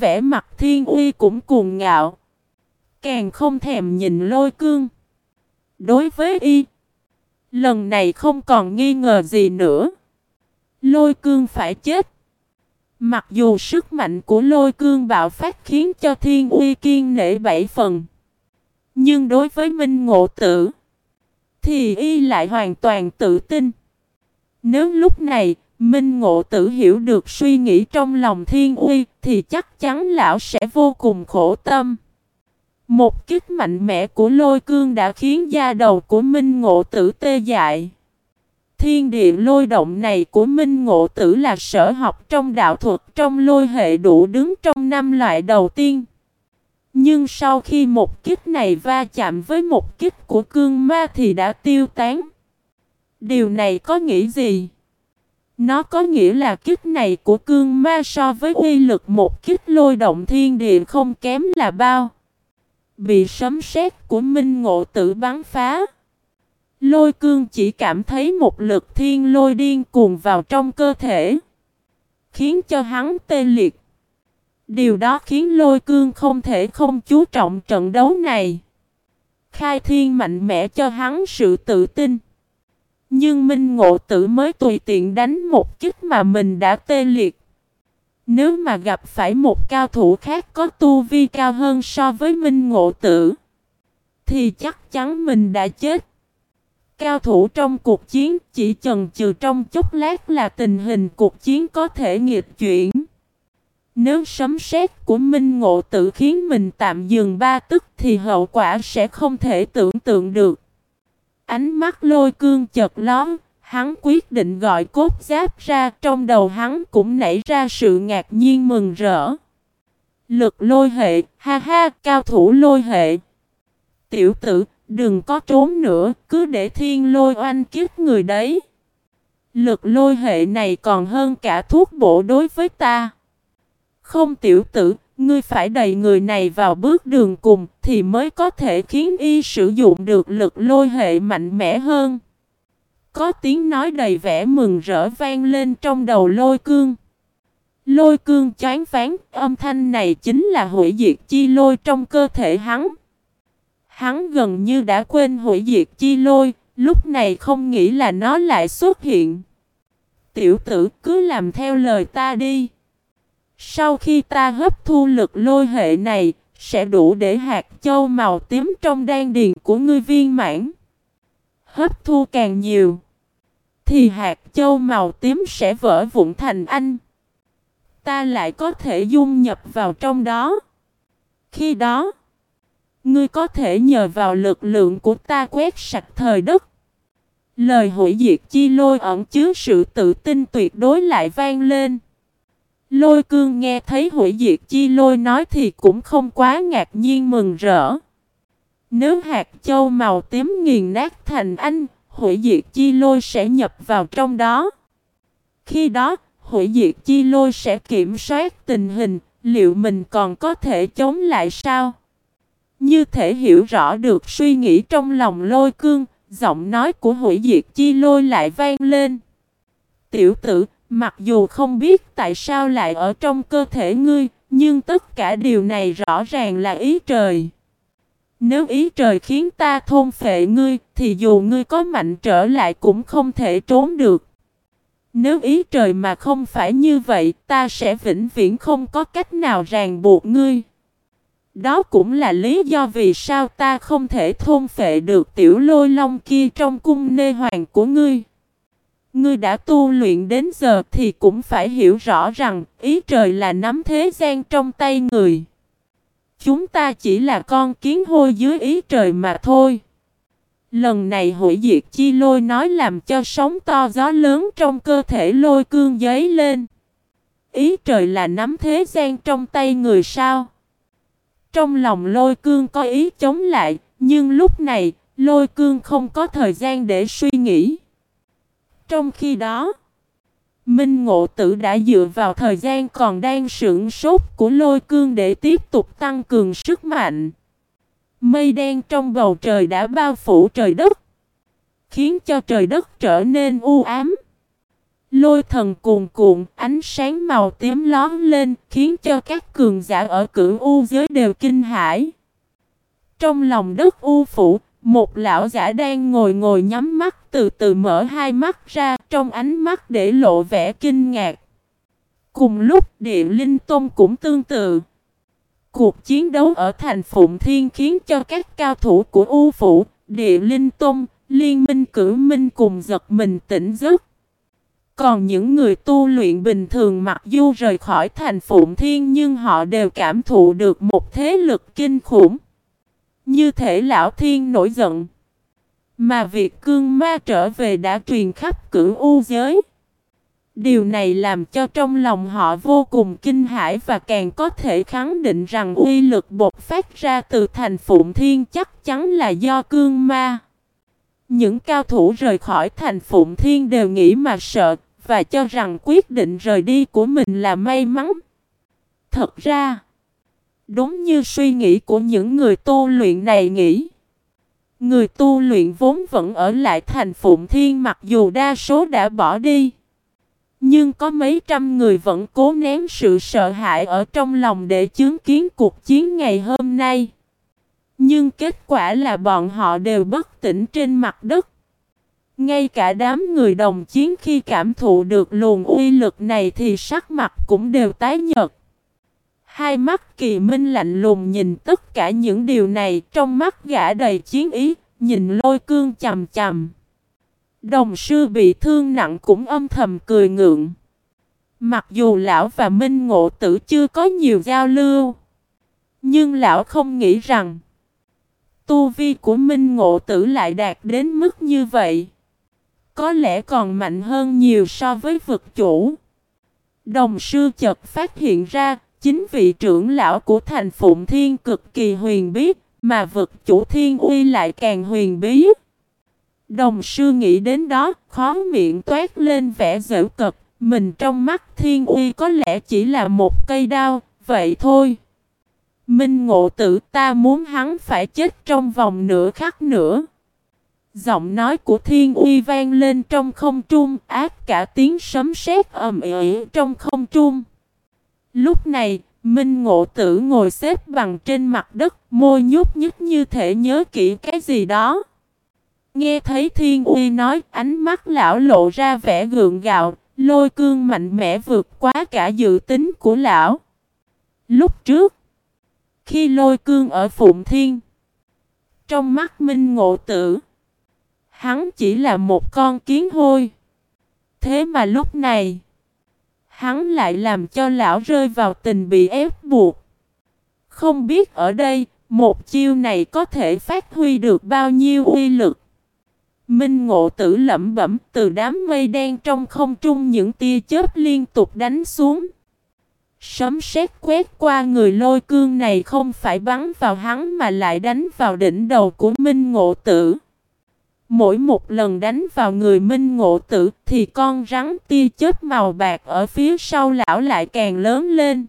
Vẻ mặt thiên uy cũng cuồng ngạo. Càng không thèm nhìn lôi cương. Đối với y. Lần này không còn nghi ngờ gì nữa. Lôi cương phải chết. Mặc dù sức mạnh của lôi cương bạo phát khiến cho thiên uy kiên nể bảy phần. Nhưng đối với Minh Ngộ Tử. Thì y lại hoàn toàn tự tin. Nếu lúc này Minh Ngộ Tử hiểu được suy nghĩ trong lòng Thiên Uy thì chắc chắn lão sẽ vô cùng khổ tâm. Một kích mạnh mẽ của lôi cương đã khiến da đầu của Minh Ngộ Tử tê dại. Thiên địa lôi động này của Minh Ngộ Tử là sở học trong đạo thuật trong lôi hệ đủ đứng trong năm loại đầu tiên. Nhưng sau khi một kích này va chạm với một kích của cương ma thì đã tiêu tán. Điều này có nghĩa gì? Nó có nghĩa là kích này của cương ma so với uy lực một kích lôi động thiên địa không kém là bao. Bị sấm sét của Minh Ngộ Tử bắn phá. Lôi cương chỉ cảm thấy một lực thiên lôi điên cuồng vào trong cơ thể. Khiến cho hắn tê liệt. Điều đó khiến lôi cương không thể không chú trọng trận đấu này. Khai thiên mạnh mẽ cho hắn sự tự tin. Nhưng Minh Ngộ Tử mới tùy tiện đánh một kích mà mình đã tê liệt. Nếu mà gặp phải một cao thủ khác có tu vi cao hơn so với Minh Ngộ Tử, thì chắc chắn mình đã chết. Cao thủ trong cuộc chiến chỉ chần chừ trong chốc lát là tình hình cuộc chiến có thể nghịch chuyển. Nếu sấm sét của Minh Ngộ Tử khiến mình tạm dừng ba tức thì hậu quả sẽ không thể tưởng tượng được. Ánh mắt lôi cương chật lóm, hắn quyết định gọi cốt giáp ra, trong đầu hắn cũng nảy ra sự ngạc nhiên mừng rỡ. Lực lôi hệ, ha ha, cao thủ lôi hệ. Tiểu tử, đừng có trốn nữa, cứ để thiên lôi oanh kiếp người đấy. Lực lôi hệ này còn hơn cả thuốc bổ đối với ta. Không tiểu tử, ngươi phải đẩy người này vào bước đường cùng thì mới có thể khiến y sử dụng được lực lôi hệ mạnh mẽ hơn. Có tiếng nói đầy vẻ mừng rỡ vang lên trong đầu lôi cương. Lôi cương chán phán, âm thanh này chính là hủy diệt chi lôi trong cơ thể hắn. Hắn gần như đã quên hủy diệt chi lôi, lúc này không nghĩ là nó lại xuất hiện. Tiểu tử cứ làm theo lời ta đi. Sau khi ta hấp thu lực lôi hệ này, sẽ đủ để hạt châu màu tím trong đan điền của ngươi viên mãn. Hấp thu càng nhiều, thì hạt châu màu tím sẽ vỡ vụn thành anh. Ta lại có thể dung nhập vào trong đó. Khi đó, ngươi có thể nhờ vào lực lượng của ta quét sạch thời đất. Lời hủy diệt chi lôi ẩn chứa sự tự tin tuyệt đối lại vang lên. Lôi cương nghe thấy hủy diệt chi lôi nói thì cũng không quá ngạc nhiên mừng rỡ. Nếu hạt châu màu tím nghiền nát thành anh, hủy diệt chi lôi sẽ nhập vào trong đó. Khi đó, hủy diệt chi lôi sẽ kiểm soát tình hình, liệu mình còn có thể chống lại sao? Như thể hiểu rõ được suy nghĩ trong lòng lôi cương, giọng nói của hủy diệt chi lôi lại vang lên. Tiểu tử, Mặc dù không biết tại sao lại ở trong cơ thể ngươi, nhưng tất cả điều này rõ ràng là ý trời. Nếu ý trời khiến ta thôn phệ ngươi, thì dù ngươi có mạnh trở lại cũng không thể trốn được. Nếu ý trời mà không phải như vậy, ta sẽ vĩnh viễn không có cách nào ràng buộc ngươi. Đó cũng là lý do vì sao ta không thể thôn phệ được tiểu lôi long kia trong cung nê hoàng của ngươi. Ngươi đã tu luyện đến giờ thì cũng phải hiểu rõ rằng ý trời là nắm thế gian trong tay người. Chúng ta chỉ là con kiến hôi dưới ý trời mà thôi. Lần này hủy diệt chi lôi nói làm cho sóng to gió lớn trong cơ thể lôi cương giấy lên. Ý trời là nắm thế gian trong tay người sao? Trong lòng lôi cương có ý chống lại, nhưng lúc này, lôi cương không có thời gian để suy nghĩ. Trong khi đó, Minh Ngộ Tử đã dựa vào thời gian còn đang sưởng sốt của lôi cương để tiếp tục tăng cường sức mạnh. Mây đen trong bầu trời đã bao phủ trời đất, khiến cho trời đất trở nên u ám. Lôi thần cuồn cuộn, ánh sáng màu tím lón lên, khiến cho các cường giả ở cửu u giới đều kinh hãi. Trong lòng đất u phủ, một lão giả đang ngồi ngồi nhắm mắt từ từ mở hai mắt ra trong ánh mắt để lộ vẻ kinh ngạc. Cùng lúc địa linh tôn cũng tương tự. Cuộc chiến đấu ở thành Phụng Thiên khiến cho các cao thủ của U Phủ, địa linh tôn, liên minh cử minh cùng giật mình tỉnh giấc. Còn những người tu luyện bình thường mặc dù rời khỏi thành Phụng Thiên nhưng họ đều cảm thụ được một thế lực kinh khủng. Như thể lão thiên nổi giận. Mà việc cương ma trở về đã truyền khắp cửu u giới. Điều này làm cho trong lòng họ vô cùng kinh hãi và càng có thể khẳng định rằng uy lực bộc phát ra từ thành Phụng Thiên chắc chắn là do cương ma. Những cao thủ rời khỏi thành Phụng Thiên đều nghĩ mà sợ và cho rằng quyết định rời đi của mình là may mắn. Thật ra, đúng như suy nghĩ của những người tu luyện này nghĩ. Người tu luyện vốn vẫn ở lại thành Phụng Thiên mặc dù đa số đã bỏ đi. Nhưng có mấy trăm người vẫn cố nén sự sợ hãi ở trong lòng để chứng kiến cuộc chiến ngày hôm nay. Nhưng kết quả là bọn họ đều bất tỉnh trên mặt đất. Ngay cả đám người đồng chiến khi cảm thụ được luồng uy lực này thì sắc mặt cũng đều tái nhợt. Hai mắt kỳ minh lạnh lùng nhìn tất cả những điều này trong mắt gã đầy chiến ý, nhìn lôi cương chầm chầm. Đồng sư bị thương nặng cũng âm thầm cười ngượng. Mặc dù lão và Minh Ngộ Tử chưa có nhiều giao lưu, nhưng lão không nghĩ rằng tu vi của Minh Ngộ Tử lại đạt đến mức như vậy. Có lẽ còn mạnh hơn nhiều so với vực chủ. Đồng sư chợt phát hiện ra, chính vị trưởng lão của thành Phụng Thiên cực kỳ huyền bí, mà vực chủ Thiên Uy lại càng huyền bí. Đồng sư nghĩ đến đó, khó miệng toát lên vẻ dễu cực, mình trong mắt Thiên Uy có lẽ chỉ là một cây đao, vậy thôi. Minh ngộ tử ta muốn hắn phải chết trong vòng nửa khắc nữa. Giọng nói của thiên uy vang lên trong không trung, ác cả tiếng sấm sét ầm ĩ trong không trung. Lúc này, Minh Ngộ Tử ngồi xếp bằng trên mặt đất, môi nhúc nhích như thể nhớ kỹ cái gì đó. Nghe thấy Thiên Uy nói, ánh mắt lão lộ ra vẻ gượng gạo, lôi cương mạnh mẽ vượt quá cả dự tính của lão. Lúc trước, khi lôi cương ở Phụng Thiên, trong mắt Minh Ngộ Tử, Hắn chỉ là một con kiến hôi. Thế mà lúc này, hắn lại làm cho lão rơi vào tình bị ép buộc. Không biết ở đây, một chiêu này có thể phát huy được bao nhiêu uy lực. Minh ngộ tử lẩm bẩm từ đám mây đen trong không trung những tia chớp liên tục đánh xuống. Sấm sét quét qua người lôi cương này không phải bắn vào hắn mà lại đánh vào đỉnh đầu của Minh ngộ tử. Mỗi một lần đánh vào người minh ngộ tử thì con rắn tia chết màu bạc ở phía sau lão lại càng lớn lên.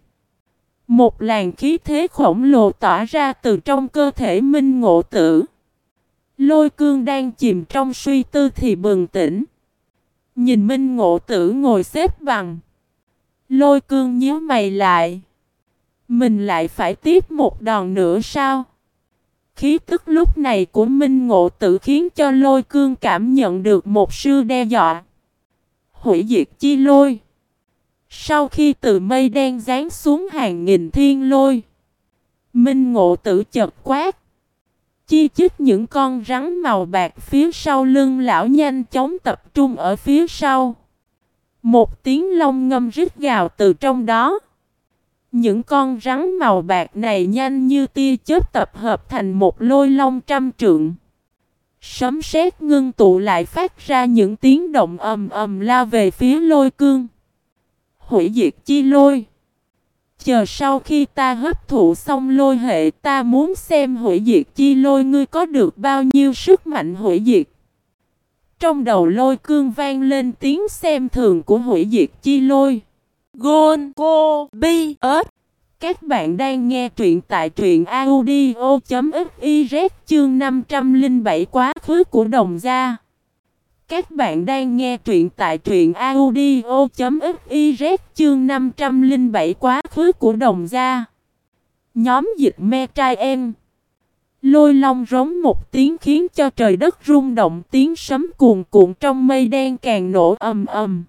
Một làn khí thế khổng lồ tỏa ra từ trong cơ thể minh ngộ tử. Lôi cương đang chìm trong suy tư thì bừng tỉnh. Nhìn minh ngộ tử ngồi xếp bằng. Lôi cương nhíu mày lại. Mình lại phải tiếp một đòn nữa sao? Khí tức lúc này của Minh Ngộ tự khiến cho lôi cương cảm nhận được một sư đe dọa. Hủy diệt chi lôi. Sau khi từ mây đen rán xuống hàng nghìn thiên lôi. Minh Ngộ tự chật quát. Chi chích những con rắn màu bạc phía sau lưng lão nhanh chóng tập trung ở phía sau. Một tiếng long ngâm rít gào từ trong đó. Những con rắn màu bạc này nhanh như tia chớp tập hợp thành một lôi long trăm trượng. Sấm sét ngưng tụ lại phát ra những tiếng động ầm ầm lao về phía lôi cương. Hủy diệt chi lôi. Chờ sau khi ta hấp thụ xong lôi hệ, ta muốn xem hủy diệt chi lôi ngươi có được bao nhiêu sức mạnh hủy diệt. Trong đầu lôi cương vang lên tiếng xem thường của hủy diệt chi lôi. Gôn, Cô, Bi ớt. Các bạn đang nghe truyện tại truyện audio.fiz chương 507 quá khứ của đồng gia. Các bạn đang nghe truyện tại truyện audio.fiz chương 507 quá khứ của đồng gia. Nhóm dịch me trai em. Lôi long rống một tiếng khiến cho trời đất rung động, tiếng sấm cuồn cuộn trong mây đen càng nổ ầm ầm.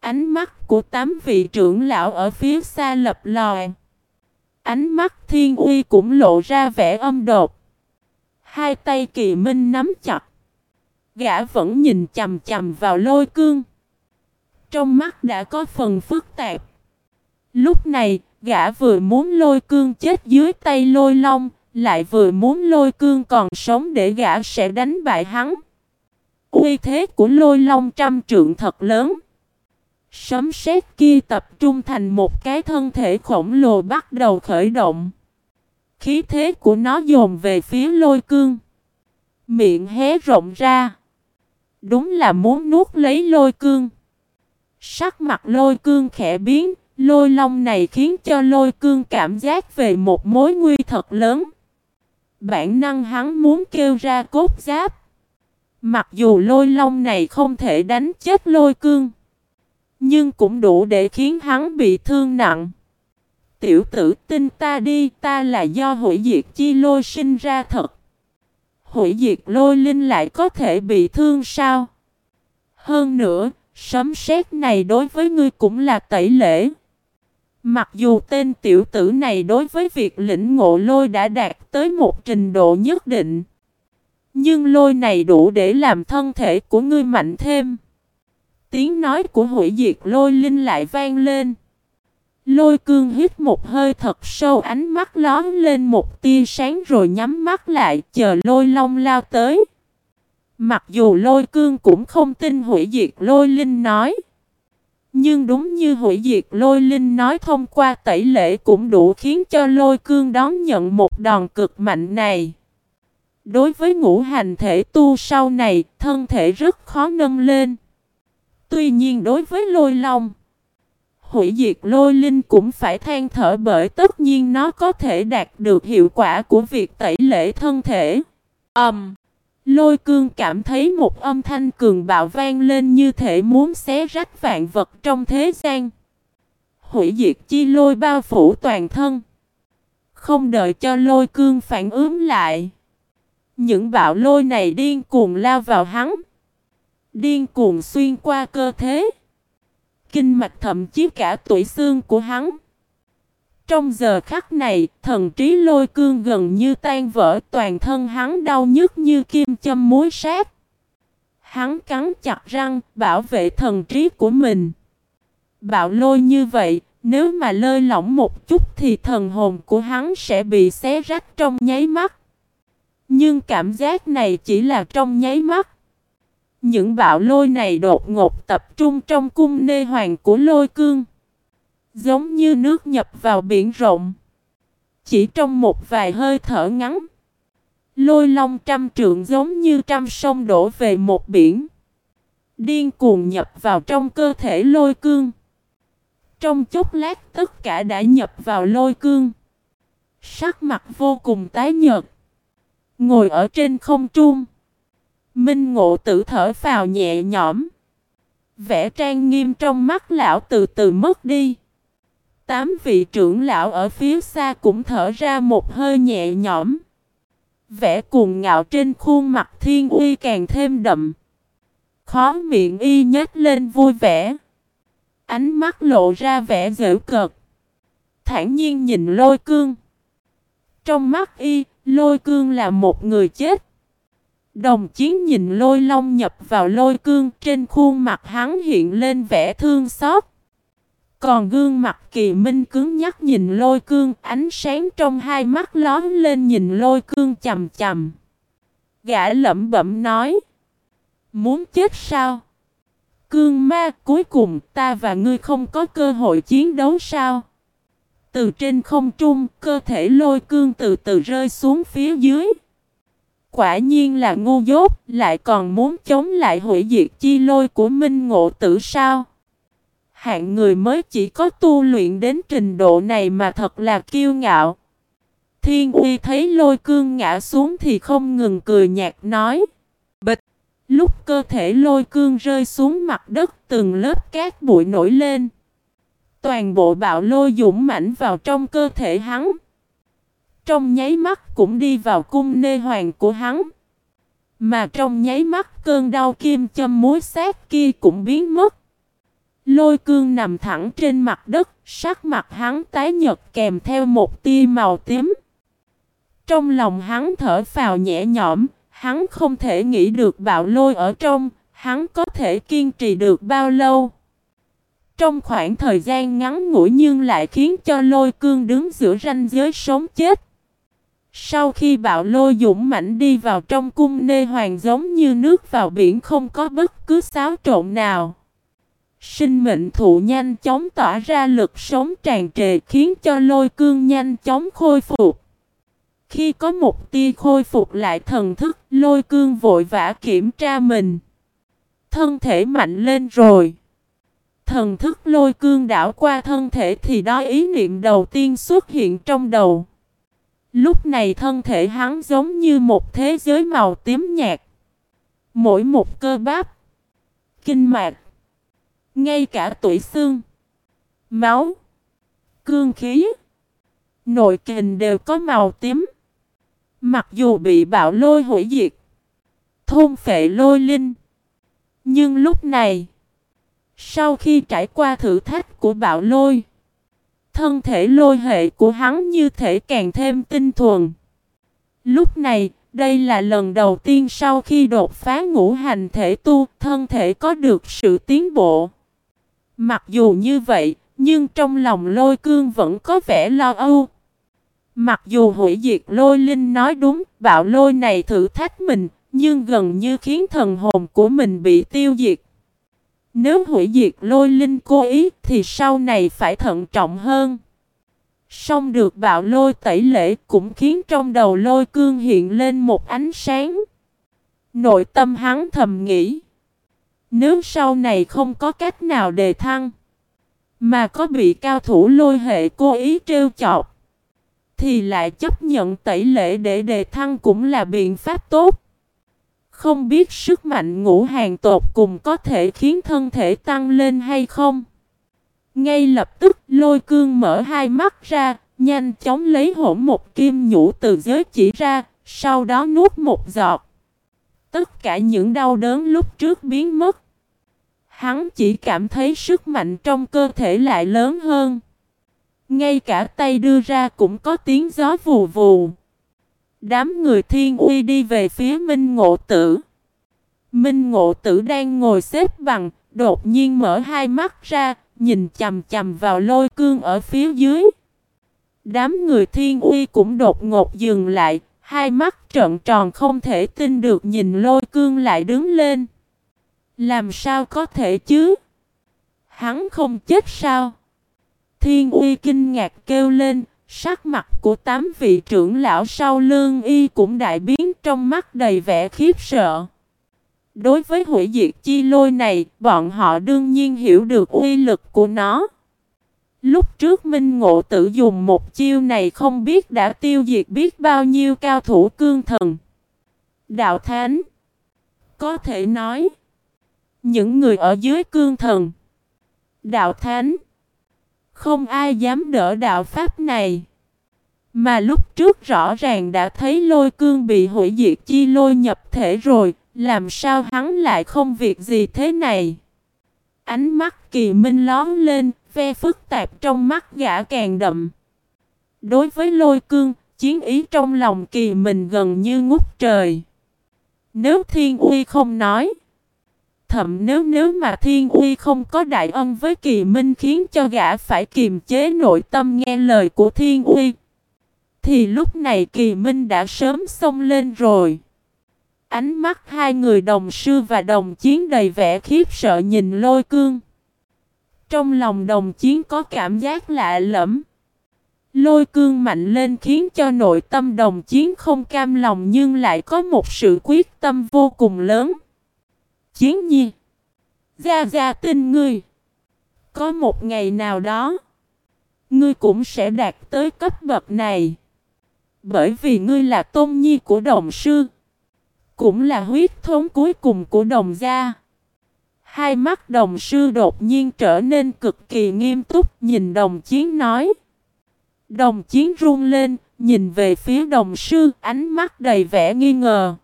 Ánh mắt của tám vị trưởng lão ở phía xa lập lòi. Ánh mắt thiên uy cũng lộ ra vẻ âm đột. Hai tay kỳ minh nắm chặt. Gã vẫn nhìn chầm chầm vào lôi cương. Trong mắt đã có phần phức tạp. Lúc này, gã vừa muốn lôi cương chết dưới tay lôi long, lại vừa muốn lôi cương còn sống để gã sẽ đánh bại hắn. Uy thế của lôi long trăm trượng thật lớn. Sấm sét kia tập trung thành một cái thân thể khổng lồ bắt đầu khởi động. Khí thế của nó dồn về phía lôi cương. Miệng hé rộng ra. Đúng là muốn nuốt lấy lôi cương. Sắc mặt lôi cương khẽ biến, lôi long này khiến cho lôi cương cảm giác về một mối nguy thật lớn. Bản năng hắn muốn kêu ra cốt giáp. Mặc dù lôi long này không thể đánh chết lôi cương. Nhưng cũng đủ để khiến hắn bị thương nặng. Tiểu tử tin ta đi, ta là do hủy diệt chi lôi sinh ra thật. Hủy diệt lôi linh lại có thể bị thương sao? Hơn nữa, sấm sét này đối với ngươi cũng là tẩy lễ. Mặc dù tên tiểu tử này đối với việc lĩnh ngộ lôi đã đạt tới một trình độ nhất định. Nhưng lôi này đủ để làm thân thể của ngươi mạnh thêm. Tiếng nói của hủy diệt lôi linh lại vang lên. Lôi cương hít một hơi thật sâu ánh mắt lón lên một tia sáng rồi nhắm mắt lại chờ lôi long lao tới. Mặc dù lôi cương cũng không tin hủy diệt lôi linh nói. Nhưng đúng như hủy diệt lôi linh nói thông qua tẩy lễ cũng đủ khiến cho lôi cương đón nhận một đòn cực mạnh này. Đối với ngũ hành thể tu sau này, thân thể rất khó nâng lên. Tuy nhiên đối với lôi long, hủy diệt lôi linh cũng phải than thở bởi tất nhiên nó có thể đạt được hiệu quả của việc tẩy lễ thân thể. âm Um, lôi cương cảm thấy một âm thanh cường bạo vang lên như thể muốn xé rách vạn vật trong thế gian. Hủy diệt chi lôi bao phủ toàn thân. Không đợi cho lôi cương phản ứng lại. Những bạo lôi này điên cuồng lao vào hắn. Điên cuồng xuyên qua cơ thế. Kinh mạch thậm chí cả tuổi xương của hắn. Trong giờ khắc này, thần trí lôi cương gần như tan vỡ toàn thân hắn đau nhức như kim châm muối sát. Hắn cắn chặt răng, bảo vệ thần trí của mình. Bạo lôi như vậy, nếu mà lơi lỏng một chút thì thần hồn của hắn sẽ bị xé rách trong nháy mắt. Nhưng cảm giác này chỉ là trong nháy mắt. Những bạo lôi này đột ngột tập trung trong cung nê hoàng của lôi cương. Giống như nước nhập vào biển rộng. Chỉ trong một vài hơi thở ngắn. Lôi long trăm trượng giống như trăm sông đổ về một biển. Điên cuồng nhập vào trong cơ thể lôi cương. Trong chốc lát tất cả đã nhập vào lôi cương. Sắc mặt vô cùng tái nhợt. Ngồi ở trên không trung. Minh ngộ tử thở phào nhẹ nhõm. Vẻ trang nghiêm trong mắt lão từ từ mất đi. Tám vị trưởng lão ở phía xa cũng thở ra một hơi nhẹ nhõm. Vẻ cuồng ngạo trên khuôn mặt thiên uy càng thêm đậm. Khó miệng y nhếch lên vui vẻ. Ánh mắt lộ ra vẻ dễ cợt. Thản nhiên nhìn lôi cương. Trong mắt y, lôi cương là một người chết. Đồng chiến nhìn lôi long nhập vào lôi cương, trên khuôn mặt hắn hiện lên vẻ thương xót. Còn gương mặt kỳ minh cứng nhắc nhìn lôi cương, ánh sáng trong hai mắt lón lên nhìn lôi cương chầm chầm. Gã lẩm bẩm nói. Muốn chết sao? Cương ma, cuối cùng ta và ngươi không có cơ hội chiến đấu sao? Từ trên không trung, cơ thể lôi cương từ từ rơi xuống phía dưới. Quả nhiên là ngu dốt, lại còn muốn chống lại hủy diệt chi lôi của Minh Ngộ Tử sao? Hạng người mới chỉ có tu luyện đến trình độ này mà thật là kiêu ngạo. Thiên uy thấy lôi cương ngã xuống thì không ngừng cười nhạt nói. Bịch! Lúc cơ thể lôi cương rơi xuống mặt đất từng lớp cát bụi nổi lên. Toàn bộ bạo lôi dũng mãnh vào trong cơ thể hắn trong nháy mắt cũng đi vào cung nê hoàng của hắn. Mà trong nháy mắt cơn đau kim châm mối sát kia cũng biến mất. Lôi cương nằm thẳng trên mặt đất, sắc mặt hắn tái nhật kèm theo một tia màu tím. Trong lòng hắn thở phào nhẹ nhõm, hắn không thể nghĩ được bạo lôi ở trong, hắn có thể kiên trì được bao lâu. Trong khoảng thời gian ngắn ngủi nhưng lại khiến cho lôi cương đứng giữa ranh giới sống chết. Sau khi bạo lôi dũng mãnh đi vào trong cung nê hoàng giống như nước vào biển không có bất cứ xáo trộn nào. Sinh mệnh thụ nhanh chóng tỏa ra lực sống tràn trề khiến cho lôi cương nhanh chóng khôi phục. Khi có một tia khôi phục lại thần thức, lôi cương vội vã kiểm tra mình. Thân thể mạnh lên rồi. Thần thức lôi cương đảo qua thân thể thì đó ý niệm đầu tiên xuất hiện trong đầu. Lúc này thân thể hắn giống như một thế giới màu tím nhạt. Mỗi một cơ bắp, kinh mạch, ngay cả tuổi xương, máu, cương khí, nội kình đều có màu tím. Mặc dù bị bạo lôi hủy diệt, thôn phệ lôi linh, nhưng lúc này, sau khi trải qua thử thách của bạo lôi, thân thể lôi hệ của hắn như thể càng thêm tinh thuần. Lúc này, đây là lần đầu tiên sau khi đột phá ngũ hành thể tu, thân thể có được sự tiến bộ. Mặc dù như vậy, nhưng trong lòng lôi cương vẫn có vẻ lo âu. Mặc dù hủy diệt lôi linh nói đúng, bạo lôi này thử thách mình, nhưng gần như khiến thần hồn của mình bị tiêu diệt. Nếu hủy diệt lôi linh cố ý thì sau này phải thận trọng hơn. Xong được bạo lôi tẩy lễ cũng khiến trong đầu lôi cương hiện lên một ánh sáng. Nội tâm hắn thầm nghĩ. Nếu sau này không có cách nào đề thăng. Mà có bị cao thủ lôi hệ cố ý trêu chọc. Thì lại chấp nhận tẩy lễ để đề thăng cũng là biện pháp tốt. Không biết sức mạnh ngũ hàng tột cùng có thể khiến thân thể tăng lên hay không. Ngay lập tức lôi cương mở hai mắt ra, nhanh chóng lấy hỗn một kim nhũ từ giới chỉ ra, sau đó nuốt một giọt. Tất cả những đau đớn lúc trước biến mất. Hắn chỉ cảm thấy sức mạnh trong cơ thể lại lớn hơn. Ngay cả tay đưa ra cũng có tiếng gió vù vù. Đám người thiên uy đi về phía Minh Ngộ Tử. Minh Ngộ Tử đang ngồi xếp bằng, đột nhiên mở hai mắt ra, nhìn chầm chầm vào lôi cương ở phía dưới. Đám người thiên uy cũng đột ngột dừng lại, hai mắt trợn tròn không thể tin được nhìn lôi cương lại đứng lên. Làm sao có thể chứ? Hắn không chết sao? Thiên uy kinh ngạc kêu lên, sắc mặt của tám vị trưởng lão sau lương y cũng đại biến trong mắt đầy vẻ khiếp sợ. Đối với hủy diệt chi lôi này, bọn họ đương nhiên hiểu được uy lực của nó. Lúc trước Minh Ngộ Tử dùng một chiêu này không biết đã tiêu diệt biết bao nhiêu cao thủ cương thần. Đạo Thánh Có thể nói Những người ở dưới cương thần Đạo Thánh không ai dám đỡ đạo Pháp này Mà lúc trước rõ ràng đã thấy lôi cương bị hủy diệt chi lôi nhập thể rồi Làm sao hắn lại không việc gì thế này Ánh mắt kỳ minh lón lên Ve phức tạp trong mắt gã càng đậm. Đối với lôi cương, chiến ý trong lòng kỳ mình gần như ngút trời. Nếu thiên uy không nói, thậm nếu nếu mà thiên uy không có đại ân với kỳ minh khiến cho gã phải kiềm chế nội tâm nghe lời của thiên uy, thì lúc này kỳ minh đã sớm xông lên rồi. Ánh mắt hai người đồng sư và đồng chiến đầy vẻ khiếp sợ nhìn lôi cương. Trong lòng đồng chiến có cảm giác lạ lẫm. Lôi cương mạnh lên khiến cho nội tâm đồng chiến không cam lòng nhưng lại có một sự quyết tâm vô cùng lớn. Chiến nhi. Gia Gia tin ngươi. Có một ngày nào đó. Ngươi cũng sẽ đạt tới cấp bậc này. Bởi vì ngươi là tôn nhi của đồng sư. Cũng là huyết thống cuối cùng của đồng gia. Hai mắt đồng sư đột nhiên trở nên cực kỳ nghiêm túc nhìn đồng chiến nói. Đồng chiến run lên, nhìn về phía đồng sư, ánh mắt đầy vẻ nghi ngờ.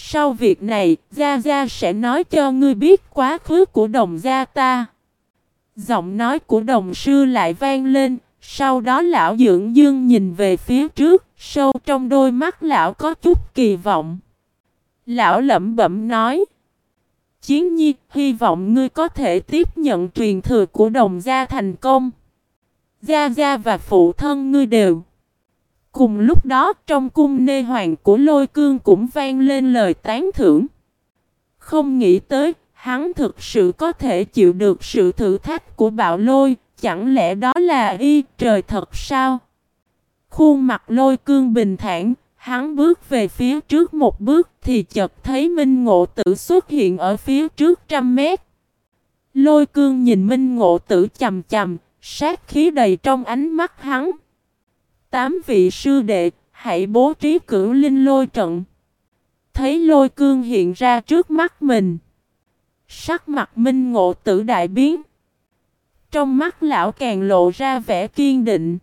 Sau việc này, Gia Gia sẽ nói cho ngươi biết quá khứ của đồng gia ta. Giọng nói của đồng sư lại vang lên, sau đó lão dưỡng dương nhìn về phía trước, sâu trong đôi mắt lão có chút kỳ vọng. Lão lẩm bẩm nói. Chiến nhi, hy vọng ngươi có thể tiếp nhận truyền thừa của đồng gia thành công. Gia Gia và phụ thân ngươi đều. Cùng lúc đó trong cung nê hoàng của lôi cương cũng vang lên lời tán thưởng. Không nghĩ tới, hắn thực sự có thể chịu được sự thử thách của bạo lôi, chẳng lẽ đó là y trời thật sao? Khuôn mặt lôi cương bình thản, hắn bước về phía trước một bước thì chợt thấy Minh Ngộ Tử xuất hiện ở phía trước trăm mét. Lôi cương nhìn Minh Ngộ Tử chầm chầm, sát khí đầy trong ánh mắt hắn. Tám vị sư đệ, hãy bố trí cửu linh lôi trận. Thấy lôi cương hiện ra trước mắt mình. Sắc mặt Minh Ngộ Tử đại biến. Trong mắt lão càng lộ ra vẻ kiên định.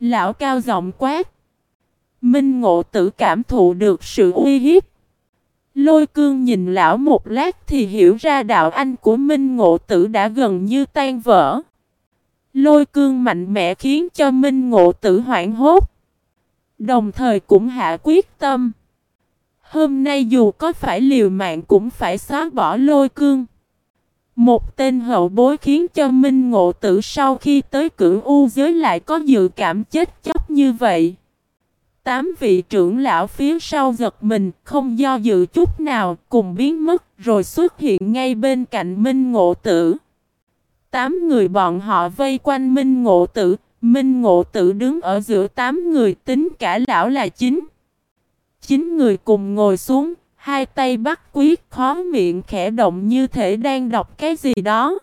Lão cao giọng quát. Minh ngộ tử cảm thụ được sự uy hiếp. Lôi cương nhìn lão một lát thì hiểu ra đạo anh của Minh ngộ tử đã gần như tan vỡ. Lôi cương mạnh mẽ khiến cho Minh ngộ tử hoảng hốt. Đồng thời cũng hạ quyết tâm. Hôm nay dù có phải liều mạng cũng phải xóa bỏ lôi cương. Một tên hậu bối khiến cho Minh Ngộ Tử sau khi tới cửu U giới lại có dự cảm chết chóc như vậy. Tám vị trưởng lão phía sau giật mình, không do dự chút nào, cùng biến mất, rồi xuất hiện ngay bên cạnh Minh Ngộ Tử. Tám người bọn họ vây quanh Minh Ngộ Tử, Minh Ngộ Tử đứng ở giữa tám người tính cả lão là chín. Chín người cùng ngồi xuống, Hai tay bắt quyết khó miệng khẽ động như thể đang đọc cái gì đó.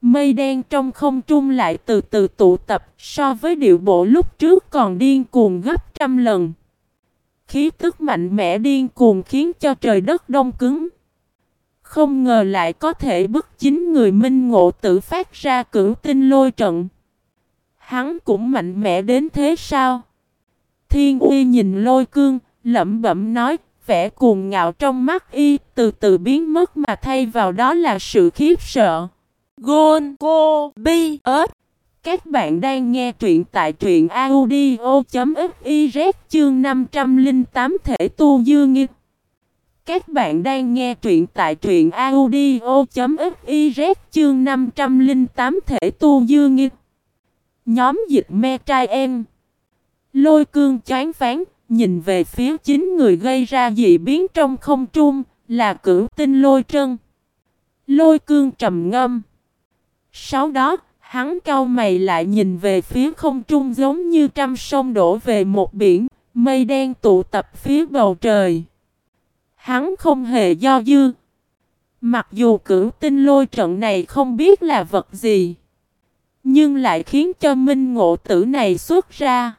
Mây đen trong không trung lại từ từ tụ tập so với điệu bộ lúc trước còn điên cuồng gấp trăm lần. Khí tức mạnh mẽ điên cuồng khiến cho trời đất đông cứng. Không ngờ lại có thể bức chính người minh ngộ tự phát ra cửu tinh lôi trận. Hắn cũng mạnh mẽ đến thế sao? Thiên uy nhìn lôi cương, lẩm bẩm nói vẻ cuồng ngạo trong mắt y từ từ biến mất mà thay vào đó là sự khiếp sợ. Gôn Cô Bi ớt Các bạn đang nghe truyện tại truyện audio.fiz chương 508 thể tu dương nghiệp các bạn đang nghe truyện tại truyện audio.fiz chương 508 thể tu dư nghiệp Nhóm dịch me trai em. Lôi cương chán phán, nhìn về phía chính người gây ra dị biến trong không trung, là cửu tinh lôi trân. Lôi cương trầm ngâm. Sau đó, hắn cau mày lại nhìn về phía không trung giống như trăm sông đổ về một biển, mây đen tụ tập phía bầu trời. Hắn không hề do dư. Mặc dù cửu tinh lôi trận này không biết là vật gì, nhưng lại khiến cho minh ngộ tử này xuất ra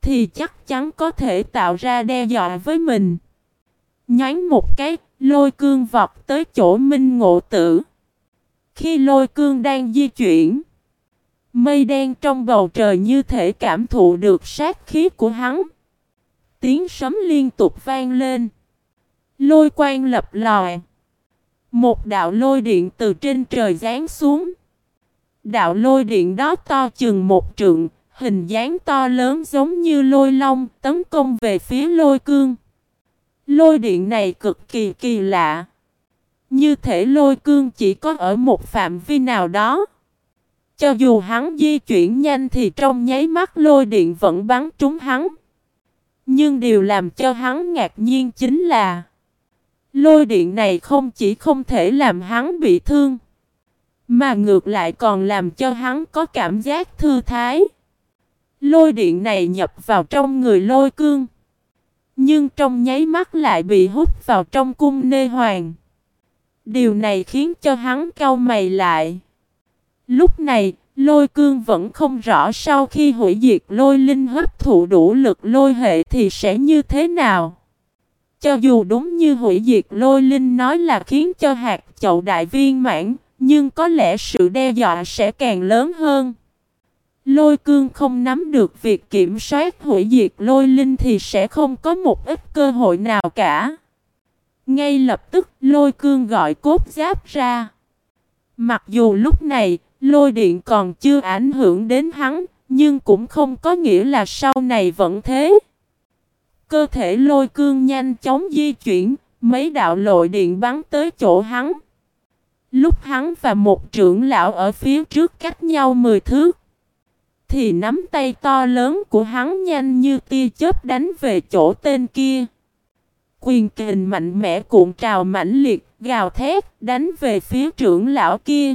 thì chắc chắn có thể tạo ra đe dọa với mình. Nhánh một cái, lôi cương vọt tới chỗ minh ngộ tử. Khi lôi cương đang di chuyển, mây đen trong bầu trời như thể cảm thụ được sát khí của hắn. Tiếng sấm liên tục vang lên. Lôi quang lập lòi. Một đạo lôi điện từ trên trời giáng xuống. Đạo lôi điện đó to chừng một trượng, hình dáng to lớn giống như lôi long tấn công về phía lôi cương. Lôi điện này cực kỳ kỳ lạ. Như thể lôi cương chỉ có ở một phạm vi nào đó. Cho dù hắn di chuyển nhanh thì trong nháy mắt lôi điện vẫn bắn trúng hắn. Nhưng điều làm cho hắn ngạc nhiên chính là Lôi điện này không chỉ không thể làm hắn bị thương Mà ngược lại còn làm cho hắn có cảm giác thư thái Lôi điện này nhập vào trong người lôi cương. Nhưng trong nháy mắt lại bị hút vào trong cung nê hoàng. Điều này khiến cho hắn cau mày lại. Lúc này, lôi cương vẫn không rõ sau khi hủy diệt lôi linh hấp thụ đủ lực lôi hệ thì sẽ như thế nào. Cho dù đúng như hủy diệt lôi linh nói là khiến cho hạt chậu đại viên mãn, nhưng có lẽ sự đe dọa sẽ càng lớn hơn. Lôi cương không nắm được việc kiểm soát hủy diệt lôi linh thì sẽ không có một ít cơ hội nào cả. Ngay lập tức lôi cương gọi cốt giáp ra. Mặc dù lúc này lôi điện còn chưa ảnh hưởng đến hắn, nhưng cũng không có nghĩa là sau này vẫn thế. Cơ thể lôi cương nhanh chóng di chuyển, mấy đạo lội điện bắn tới chỗ hắn. Lúc hắn và một trưởng lão ở phía trước cách nhau 10 thước, thì nắm tay to lớn của hắn nhanh như tia chớp đánh về chỗ tên kia. Quyền kình mạnh mẽ cuộn trào mãnh liệt, gào thét, đánh về phía trưởng lão kia.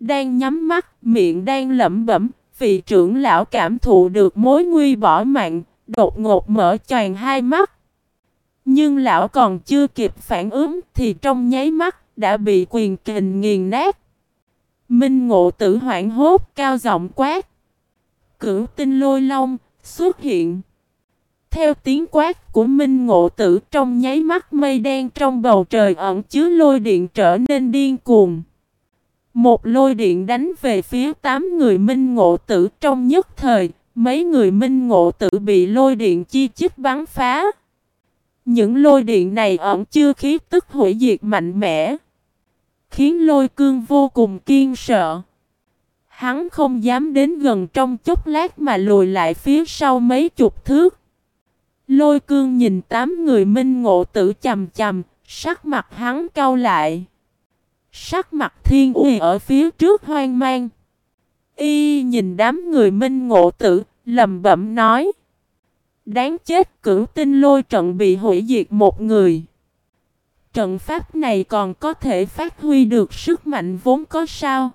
Đang nhắm mắt, miệng đang lẩm bẩm, vị trưởng lão cảm thụ được mối nguy bỏ mạng, đột ngột mở choàng hai mắt. Nhưng lão còn chưa kịp phản ứng thì trong nháy mắt đã bị quyền kình nghiền nát. Minh ngộ tử hoảng hốt cao giọng quát. Cửu tinh lôi long xuất hiện. Theo tiếng quát của Minh Ngộ Tử trong nháy mắt mây đen trong bầu trời ẩn chứa lôi điện trở nên điên cuồng. Một lôi điện đánh về phía tám người Minh Ngộ Tử trong nhất thời, mấy người Minh Ngộ Tử bị lôi điện chi chích bắn phá. Những lôi điện này ẩn chưa khí tức hủy diệt mạnh mẽ, khiến lôi cương vô cùng kiên sợ. Hắn không dám đến gần trong chốc lát mà lùi lại phía sau mấy chục thước. Lôi cương nhìn tám người minh ngộ tử chầm chầm, sắc mặt hắn cau lại. Sắc mặt thiên uy ở phía trước hoang mang. Y nhìn đám người minh ngộ tử, lầm bẩm nói. Đáng chết cửu tinh lôi trận bị hủy diệt một người. Trận pháp này còn có thể phát huy được sức mạnh vốn có sao?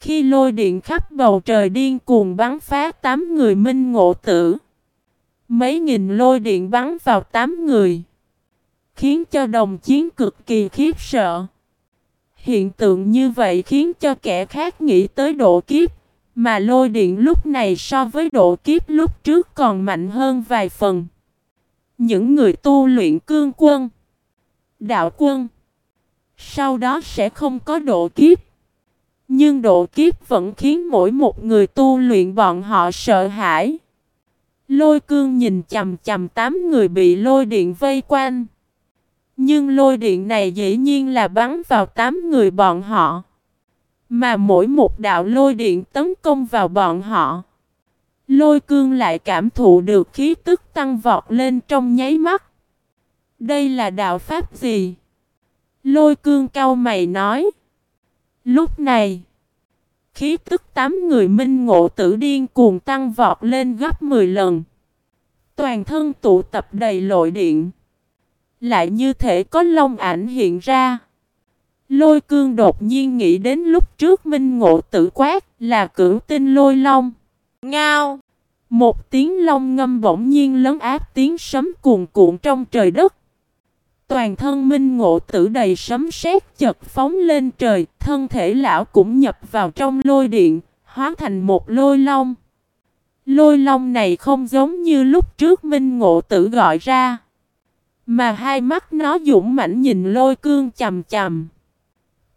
Khi lôi điện khắp bầu trời điên cuồng bắn phá tám người minh ngộ tử. Mấy nghìn lôi điện bắn vào tám người. Khiến cho đồng chiến cực kỳ khiếp sợ. Hiện tượng như vậy khiến cho kẻ khác nghĩ tới độ kiếp. Mà lôi điện lúc này so với độ kiếp lúc trước còn mạnh hơn vài phần. Những người tu luyện cương quân, đạo quân, sau đó sẽ không có độ kiếp. Nhưng độ kiếp vẫn khiến mỗi một người tu luyện bọn họ sợ hãi. Lôi cương nhìn chầm chầm tám người bị lôi điện vây quanh. Nhưng lôi điện này dĩ nhiên là bắn vào tám người bọn họ. Mà mỗi một đạo lôi điện tấn công vào bọn họ. Lôi cương lại cảm thụ được khí tức tăng vọt lên trong nháy mắt. Đây là đạo pháp gì? Lôi cương cau mày nói. Lúc này, khí tức tám người minh ngộ tử điên cuồng tăng vọt lên gấp 10 lần. Toàn thân tụ tập đầy lội điện. Lại như thể có long ảnh hiện ra. Lôi cương đột nhiên nghĩ đến lúc trước minh ngộ tử quát là cửu tinh lôi long. Ngao! Một tiếng long ngâm bỗng nhiên lớn áp tiếng sấm cuồn cuộn trong trời đất. Toàn thân minh ngộ tử đầy sấm sét chật phóng lên trời, thân thể lão cũng nhập vào trong lôi điện, hóa thành một lôi long. Lôi long này không giống như lúc trước minh ngộ tử gọi ra. Mà hai mắt nó dũng mãnh nhìn lôi cương chầm chầm.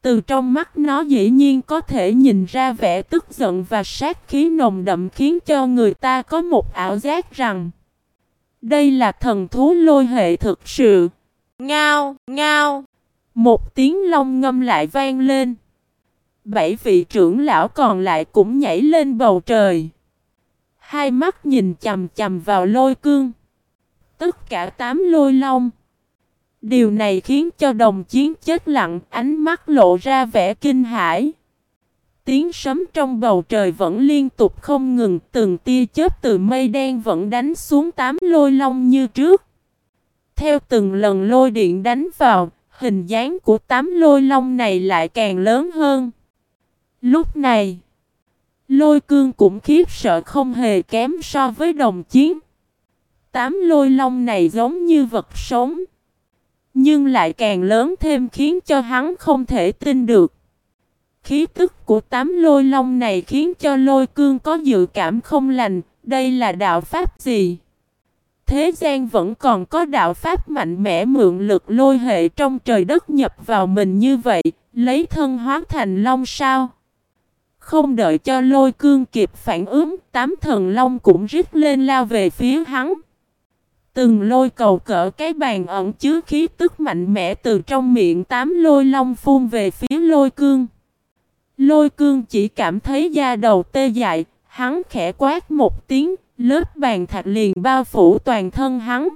Từ trong mắt nó dĩ nhiên có thể nhìn ra vẻ tức giận và sát khí nồng đậm khiến cho người ta có một ảo giác rằng đây là thần thú lôi hệ thực sự. Ngao, ngao. Một tiếng long ngâm lại vang lên. Bảy vị trưởng lão còn lại cũng nhảy lên bầu trời. Hai mắt nhìn chầm chầm vào lôi cương. Tất cả tám lôi long. Điều này khiến cho đồng chiến chết lặng, ánh mắt lộ ra vẻ kinh hãi. Tiếng sấm trong bầu trời vẫn liên tục không ngừng, từng tia chớp từ mây đen vẫn đánh xuống tám lôi long như trước. Theo từng lần lôi điện đánh vào, hình dáng của tám lôi long này lại càng lớn hơn. Lúc này, lôi cương cũng khiếp sợ không hề kém so với đồng chiến. Tám lôi long này giống như vật sống. Nhưng lại càng lớn thêm khiến cho hắn không thể tin được. Khí tức của tám lôi long này khiến cho lôi cương có dự cảm không lành. Đây là đạo pháp gì? Thế gian vẫn còn có đạo pháp mạnh mẽ mượn lực lôi hệ trong trời đất nhập vào mình như vậy, lấy thân hóa thành long sao? Không đợi cho lôi cương kịp phản ứng, tám thần long cũng rít lên lao về phía hắn. Từng lôi cầu cỡ cái bàn ẩn chứa khí tức mạnh mẽ từ trong miệng tám lôi long phun về phía lôi cương. Lôi cương chỉ cảm thấy da đầu tê dại, hắn khẽ quát một tiếng, lớp bàn thạch liền bao phủ toàn thân hắn.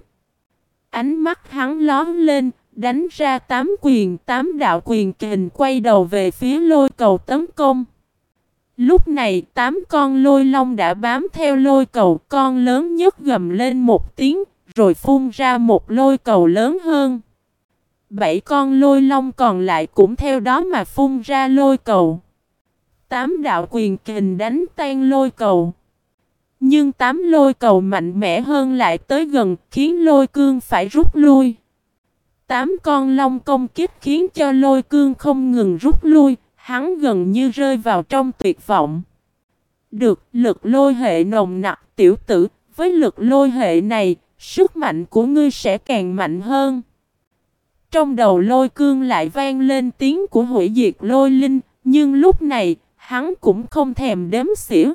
Ánh mắt hắn lón lên, đánh ra tám quyền, tám đạo quyền kình quay đầu về phía lôi cầu tấn công. Lúc này tám con lôi long đã bám theo lôi cầu, con lớn nhất gầm lên một tiếng, rồi phun ra một lôi cầu lớn hơn. Bảy con lôi long còn lại cũng theo đó mà phun ra lôi cầu. Tám đạo quyền kình đánh tan lôi cầu. Nhưng tám lôi cầu mạnh mẽ hơn lại tới gần khiến lôi cương phải rút lui. Tám con long công kích khiến cho lôi cương không ngừng rút lui, hắn gần như rơi vào trong tuyệt vọng. Được lực lôi hệ nồng nặc tiểu tử, với lực lôi hệ này, sức mạnh của ngươi sẽ càng mạnh hơn. Trong đầu lôi cương lại vang lên tiếng của hủy diệt lôi linh, nhưng lúc này, hắn cũng không thèm đếm xỉa.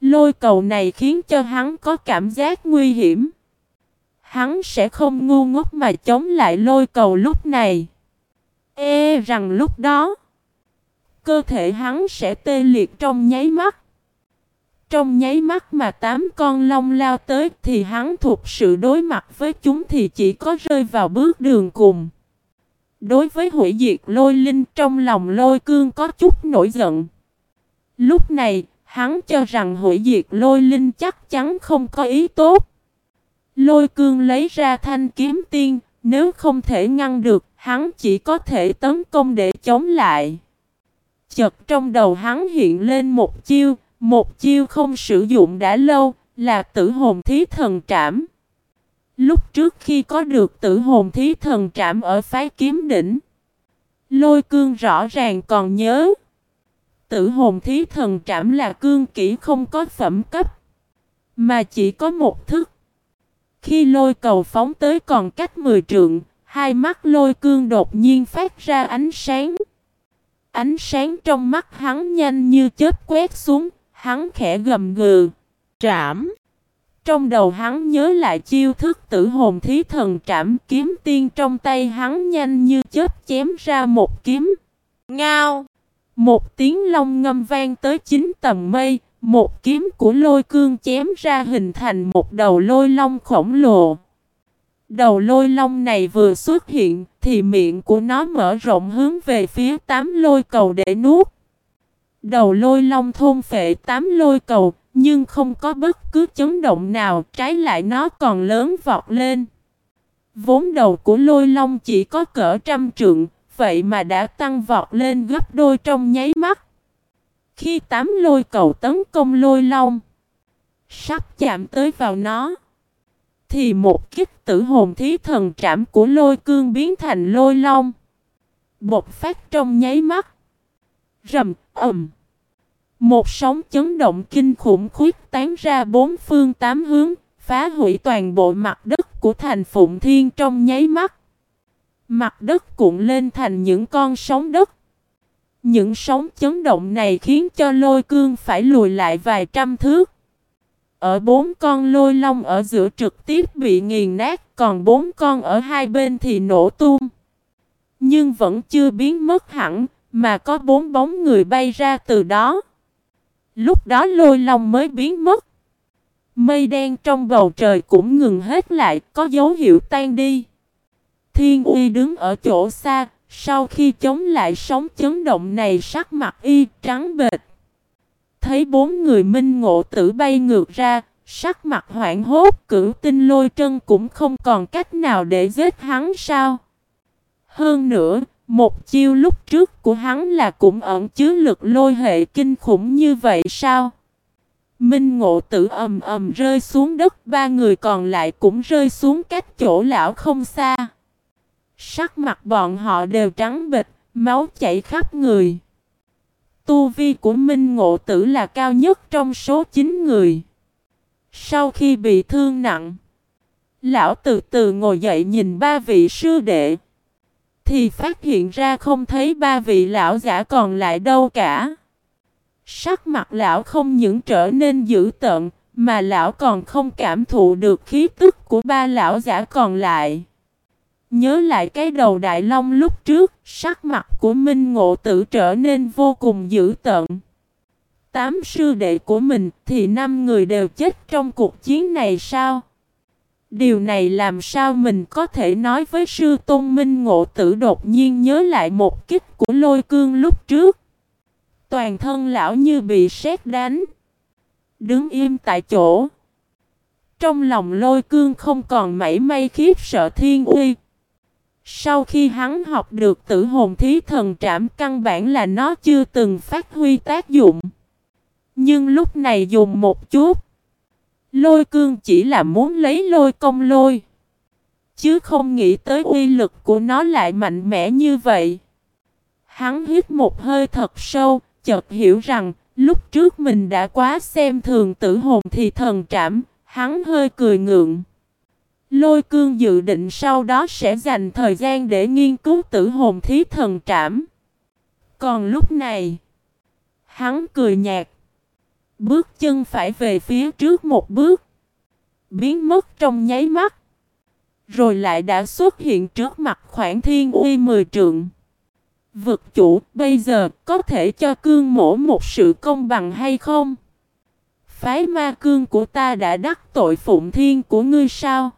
Lôi cầu này khiến cho hắn có cảm giác nguy hiểm. Hắn sẽ không ngu ngốc mà chống lại lôi cầu lúc này. Ê rằng lúc đó, cơ thể hắn sẽ tê liệt trong nháy mắt. Trong nháy mắt mà tám con long lao tới thì hắn thuộc sự đối mặt với chúng thì chỉ có rơi vào bước đường cùng. Đối với hủy diệt lôi linh trong lòng lôi cương có chút nổi giận. Lúc này, hắn cho rằng hủy diệt lôi linh chắc chắn không có ý tốt. Lôi cương lấy ra thanh kiếm tiên, nếu không thể ngăn được, hắn chỉ có thể tấn công để chống lại. chợt trong đầu hắn hiện lên một chiêu, một chiêu không sử dụng đã lâu, là tử hồn thí thần trảm. Lúc trước khi có được tử hồn thí thần trảm ở phái kiếm đỉnh, lôi cương rõ ràng còn nhớ. Tử hồn thí thần trảm là cương kỹ không có phẩm cấp, mà chỉ có một thức. Khi lôi cầu phóng tới còn cách 10 trượng, hai mắt lôi cương đột nhiên phát ra ánh sáng. Ánh sáng trong mắt hắn nhanh như chớp quét xuống, hắn khẽ gầm gừ. Trảm! Trong đầu hắn nhớ lại chiêu thức tử hồn thí thần trảm kiếm tiên trong tay hắn nhanh như chớp chém ra một kiếm. Ngao! Một tiếng long ngâm vang tới chín tầng mây, một kiếm của lôi cương chém ra hình thành một đầu lôi long khổng lồ. Đầu lôi long này vừa xuất hiện thì miệng của nó mở rộng hướng về phía tám lôi cầu để nuốt. Đầu lôi long thôn phệ tám lôi cầu nhưng không có bất cứ chấn động nào trái lại nó còn lớn vọt lên. Vốn đầu của lôi long chỉ có cỡ trăm trượng vậy mà đã tăng vọt lên gấp đôi trong nháy mắt. Khi tám lôi cầu tấn công lôi long, sắp chạm tới vào nó, thì một kích tử hồn thí thần trảm của lôi cương biến thành lôi long. Bột phát trong nháy mắt. Rầm, ầm. Một sóng chấn động kinh khủng khuyết tán ra bốn phương tám hướng, phá hủy toàn bộ mặt đất của thành Phụng Thiên trong nháy mắt. Mặt đất cuộn lên thành những con sóng đất. Những sóng chấn động này khiến cho lôi cương phải lùi lại vài trăm thước. Ở bốn con lôi long ở giữa trực tiếp bị nghiền nát, còn bốn con ở hai bên thì nổ tung. Nhưng vẫn chưa biến mất hẳn, mà có bốn bóng người bay ra từ đó. Lúc đó lôi long mới biến mất. Mây đen trong bầu trời cũng ngừng hết lại, có dấu hiệu tan đi. Thiên uy đứng ở chỗ xa, sau khi chống lại sóng chấn động này sắc mặt y trắng bệt. Thấy bốn người minh ngộ tử bay ngược ra, sắc mặt hoảng hốt cửu tinh lôi trân cũng không còn cách nào để giết hắn sao. Hơn nữa, một chiêu lúc trước của hắn là cũng ẩn chứa lực lôi hệ kinh khủng như vậy sao? Minh ngộ tử ầm ầm rơi xuống đất, ba người còn lại cũng rơi xuống cách chỗ lão không xa. Sắc mặt bọn họ đều trắng bệch, máu chảy khắp người. Tu vi của Minh Ngộ Tử là cao nhất trong số 9 người. Sau khi bị thương nặng, lão từ từ ngồi dậy nhìn ba vị sư đệ. Thì phát hiện ra không thấy ba vị lão giả còn lại đâu cả. Sắc mặt lão không những trở nên dữ tợn, mà lão còn không cảm thụ được khí tức của ba lão giả còn lại. Nhớ lại cái đầu đại long lúc trước, sắc mặt của Minh Ngộ Tử trở nên vô cùng dữ tợn. Tám sư đệ của mình thì năm người đều chết trong cuộc chiến này sao? Điều này làm sao mình có thể nói với sư tôn minh ngộ tử đột nhiên nhớ lại một kích của lôi cương lúc trước. Toàn thân lão như bị sét đánh. Đứng im tại chỗ. Trong lòng lôi cương không còn mảy may khiếp sợ thiên uy. Sau khi hắn học được tử hồn thí thần trảm căn bản là nó chưa từng phát huy tác dụng. Nhưng lúc này dùng một chút. Lôi cương chỉ là muốn lấy lôi công lôi. Chứ không nghĩ tới uy lực của nó lại mạnh mẽ như vậy. Hắn hít một hơi thật sâu, chợt hiểu rằng, lúc trước mình đã quá xem thường tử hồn thì thần trảm, hắn hơi cười ngượng. Lôi cương dự định sau đó sẽ dành thời gian để nghiên cứu tử hồn thí thần trảm. Còn lúc này, hắn cười nhạt. Bước chân phải về phía trước một bước. Biến mất trong nháy mắt. Rồi lại đã xuất hiện trước mặt khoảng thiên uy mười trượng. Vực chủ bây giờ có thể cho cương mổ một sự công bằng hay không? Phái ma cương của ta đã đắc tội phụng thiên của ngươi sao?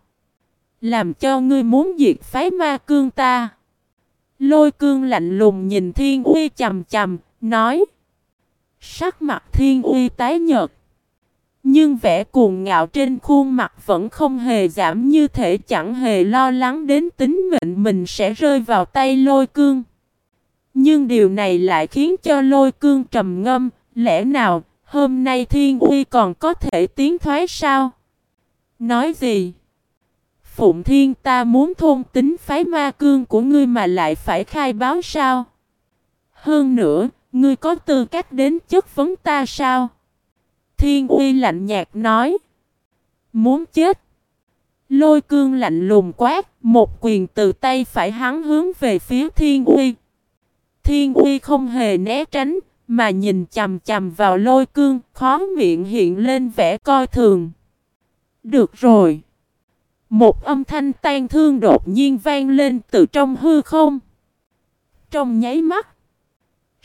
Làm cho ngươi muốn diệt phái ma cương ta. Lôi cương lạnh lùng nhìn thiên uy chầm chầm, nói. Sắc mặt thiên uy tái nhợt. Nhưng vẻ cuồng ngạo trên khuôn mặt vẫn không hề giảm như thể chẳng hề lo lắng đến tính mệnh mình sẽ rơi vào tay lôi cương. Nhưng điều này lại khiến cho lôi cương trầm ngâm, lẽ nào hôm nay thiên uy còn có thể tiến thoái sao? Nói gì? Phụng thiên ta muốn thôn tính phái ma cương của ngươi mà lại phải khai báo sao? Hơn nữa, ngươi có tư cách đến chất vấn ta sao? Thiên uy lạnh nhạt nói. Muốn chết. Lôi cương lạnh lùng quát, một quyền từ tay phải hắn hướng về phía thiên uy. Thiên uy không hề né tránh, mà nhìn chầm chầm vào lôi cương, khó miệng hiện lên vẻ coi thường. Được rồi. Một âm thanh tan thương đột nhiên vang lên từ trong hư không. Trong nháy mắt,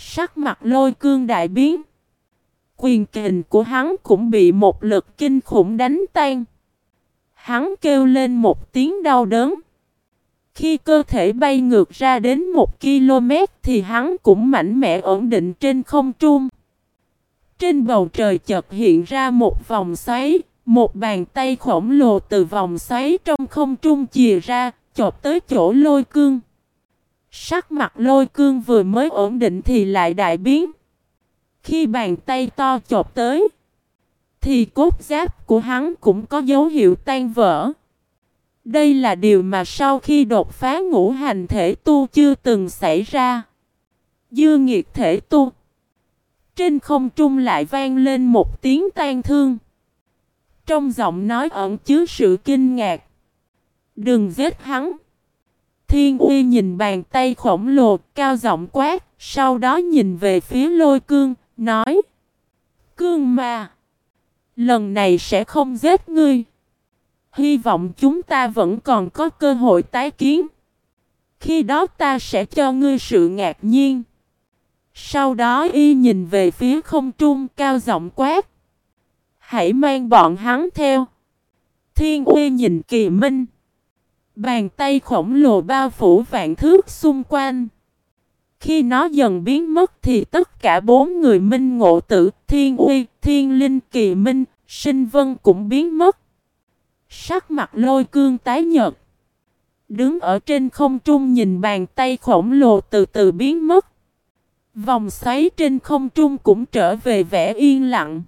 sắc mặt lôi cương đại biến. Quyền kình của hắn cũng bị một lực kinh khủng đánh tan. Hắn kêu lên một tiếng đau đớn. Khi cơ thể bay ngược ra đến một km thì hắn cũng mạnh mẽ ổn định trên không trung. Trên bầu trời chợt hiện ra một vòng xoáy, một bàn tay khổng lồ từ vòng xoáy trong không trung chìa ra, chộp tới chỗ lôi cương. Sắc mặt lôi cương vừa mới ổn định thì lại đại biến. Khi bàn tay to chộp tới, thì cốt giáp của hắn cũng có dấu hiệu tan vỡ. Đây là điều mà sau khi đột phá ngũ hành thể tu chưa từng xảy ra. Dư nghiệt thể tu. Trên không trung lại vang lên một tiếng tan thương. Trong giọng nói ẩn chứa sự kinh ngạc. Đừng giết hắn. Thiên uy nhìn bàn tay khổng lồ, cao giọng quát. Sau đó nhìn về phía lôi cương. Nói. Cương mà. Lần này sẽ không giết ngươi. Hy vọng chúng ta vẫn còn có cơ hội tái kiến. Khi đó ta sẽ cho ngươi sự ngạc nhiên. Sau đó y nhìn về phía không trung, cao giọng quát. Hãy mang bọn hắn theo. Thiên uy nhìn kỳ minh. Bàn tay khổng lồ bao phủ vạn thước xung quanh. Khi nó dần biến mất thì tất cả bốn người minh ngộ tử, thiên uy, thiên linh, kỳ minh, sinh vân cũng biến mất. Sắc mặt lôi cương tái nhợt. Đứng ở trên không trung nhìn bàn tay khổng lồ từ từ biến mất. Vòng xoáy trên không trung cũng trở về vẻ yên lặng.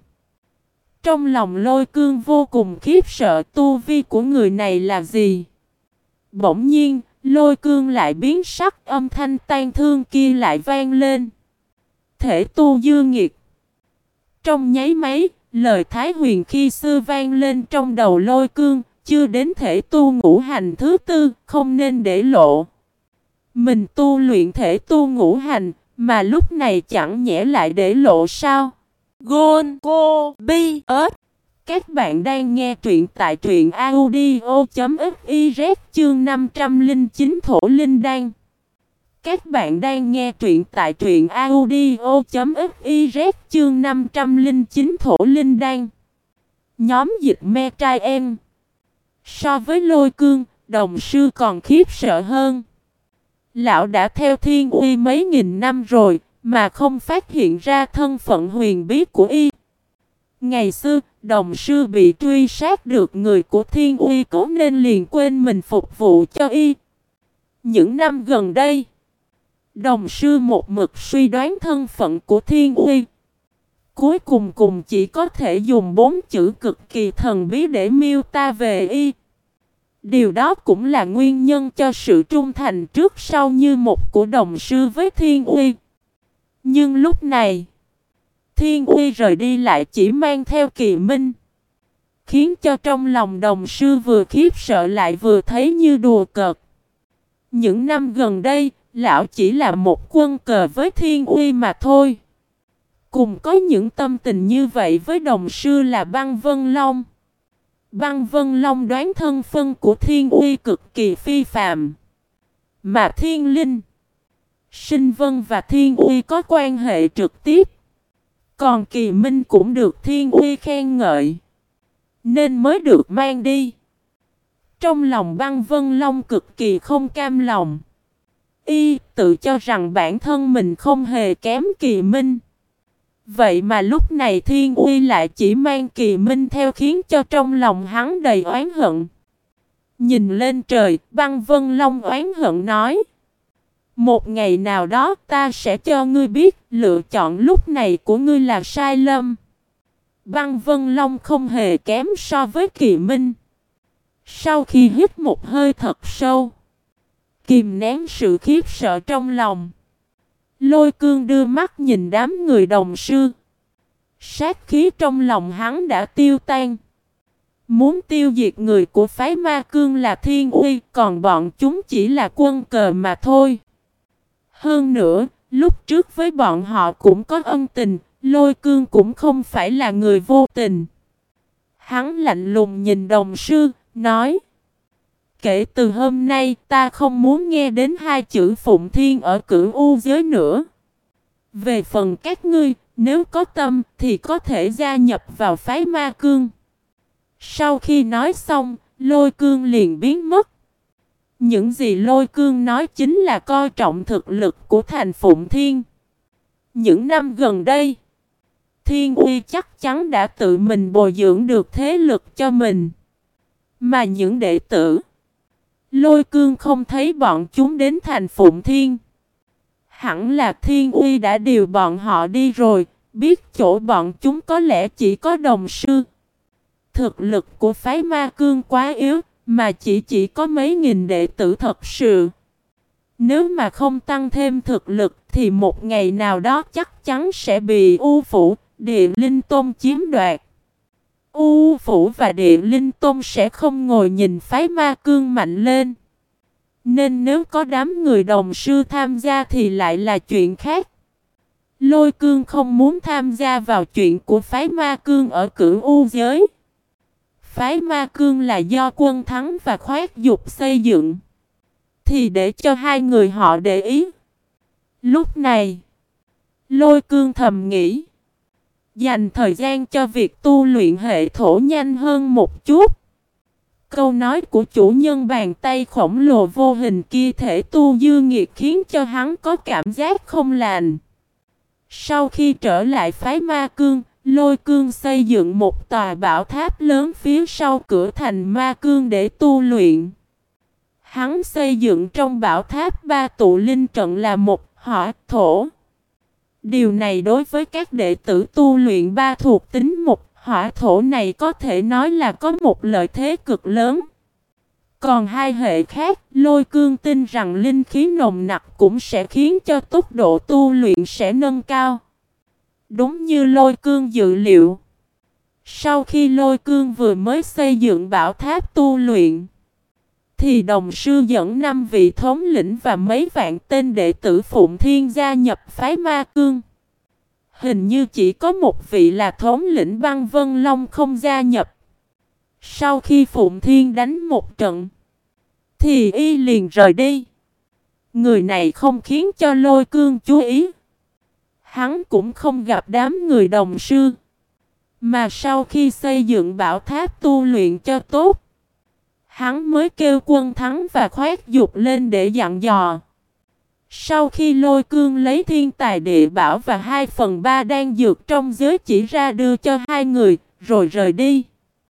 Trong lòng lôi cương vô cùng khiếp sợ tu vi của người này là gì. Bỗng nhiên, lôi cương lại biến sắc âm thanh tan thương kia lại vang lên. Thể tu dư nghiệt. Trong nháy máy, Lời Thái Huyền khi xưa vang lên trong đầu lôi cương, chưa đến thể tu ngũ hành thứ tư, không nên để lộ. Mình tu luyện thể tu ngũ hành, mà lúc này chẳng nhẽ lại để lộ sao? Gôn Cô Bi ớt các bạn đang nghe truyện tại truyện audio.fiz chương 509 Thổ Linh Đan các bạn đang nghe truyện tại truyện audio.fiz chương 509 Thổ Linh Đan Nhóm dịch me trai em So với lôi cương, đồng sư còn khiếp sợ hơn. Lão đã theo thiên uy mấy nghìn năm rồi, mà không phát hiện ra thân phận huyền bí của y. Ngày xưa, đồng sư bị truy sát được người của thiên uy cố nên liền quên mình phục vụ cho y. Những năm gần đây, đồng sư một mực suy đoán thân phận của thiên uy. Cuối cùng cùng chỉ có thể dùng bốn chữ cực kỳ thần bí để miêu ta về y. Điều đó cũng là nguyên nhân cho sự trung thành trước sau như một của đồng sư với thiên uy. Nhưng lúc này, thiên uy rời đi lại chỉ mang theo kỳ minh. Khiến cho trong lòng đồng sư vừa khiếp sợ lại vừa thấy như đùa cợt. Những năm gần đây, lão chỉ là một quân cờ với thiên uy mà thôi. Cùng có những tâm tình như vậy với đồng sư là băng vân long. Băng Vân Long đoán thân phân của Thiên Uy cực kỳ phi phạm. Mà Thiên Linh, Sinh Vân và Thiên Uy có quan hệ trực tiếp. Còn Kỳ Minh cũng được Thiên Uy khen ngợi. Nên mới được mang đi. Trong lòng băng Vân Long cực kỳ không cam lòng. Y tự cho rằng bản thân mình không hề kém Kỳ Minh. Vậy mà lúc này Thiên Uy lại chỉ mang kỳ minh theo khiến cho trong lòng hắn đầy oán hận. Nhìn lên trời, băng vân long oán hận nói. Một ngày nào đó ta sẽ cho ngươi biết lựa chọn lúc này của ngươi là sai lầm. Băng vân long không hề kém so với kỳ minh. Sau khi hít một hơi thật sâu, kìm nén sự khiếp sợ trong lòng. Lôi cương đưa mắt nhìn đám người đồng sư. Sát khí trong lòng hắn đã tiêu tan. Muốn tiêu diệt người của phái ma cương là thiên uy, còn bọn chúng chỉ là quân cờ mà thôi. Hơn nữa, lúc trước với bọn họ cũng có ân tình, lôi cương cũng không phải là người vô tình. Hắn lạnh lùng nhìn đồng sư, nói Kể từ hôm nay ta không muốn nghe đến hai chữ Phụng Thiên ở cửu U giới nữa. Về phần các ngươi, nếu có tâm thì có thể gia nhập vào phái ma cương. Sau khi nói xong, lôi cương liền biến mất. Những gì lôi cương nói chính là coi trọng thực lực của thành Phụng Thiên. Những năm gần đây, Thiên Uy chắc chắn đã tự mình bồi dưỡng được thế lực cho mình. Mà những đệ tử Lôi cương không thấy bọn chúng đến thành Phụng Thiên. Hẳn là Thiên Uy đã điều bọn họ đi rồi, biết chỗ bọn chúng có lẽ chỉ có đồng sư. Thực lực của phái ma cương quá yếu, mà chỉ chỉ có mấy nghìn đệ tử thật sự. Nếu mà không tăng thêm thực lực thì một ngày nào đó chắc chắn sẽ bị U Phủ, Địa Linh Tôn chiếm đoạt. U Phủ và Địa Linh Tôn sẽ không ngồi nhìn phái ma cương mạnh lên. Nên nếu có đám người đồng sư tham gia thì lại là chuyện khác. Lôi cương không muốn tham gia vào chuyện của phái ma cương ở cửu U giới. Phái ma cương là do quân thắng và khoát dục xây dựng. Thì để cho hai người họ để ý. Lúc này, lôi cương thầm nghĩ. Dành thời gian cho việc tu luyện hệ thổ nhanh hơn một chút. Câu nói của chủ nhân bàn tay khổng lồ vô hình kia thể tu dư nghiệt khiến cho hắn có cảm giác không lành. Sau khi trở lại phái ma cương, lôi cương xây dựng một tòa bảo tháp lớn phía sau cửa thành ma cương để tu luyện. Hắn xây dựng trong bảo tháp ba tụ linh trận là một hỏa thổ. Điều này đối với các đệ tử tu luyện ba thuộc tính một hỏa thổ này có thể nói là có một lợi thế cực lớn. Còn hai hệ khác, lôi cương tin rằng linh khí nồng nặc cũng sẽ khiến cho tốc độ tu luyện sẽ nâng cao. Đúng như lôi cương dự liệu. Sau khi lôi cương vừa mới xây dựng bảo tháp tu luyện, thì đồng sư dẫn năm vị thống lĩnh và mấy vạn tên đệ tử Phụng Thiên gia nhập phái ma cương. Hình như chỉ có một vị là thống lĩnh băng Vân Long không gia nhập. Sau khi Phụng Thiên đánh một trận, thì y liền rời đi. Người này không khiến cho lôi cương chú ý. Hắn cũng không gặp đám người đồng sư. Mà sau khi xây dựng bảo tháp tu luyện cho tốt, Hắn mới kêu quân thắng và khoét dục lên để dặn dò. Sau khi lôi cương lấy thiên tài địa bảo và hai phần ba đang dược trong giới chỉ ra đưa cho hai người, rồi rời đi.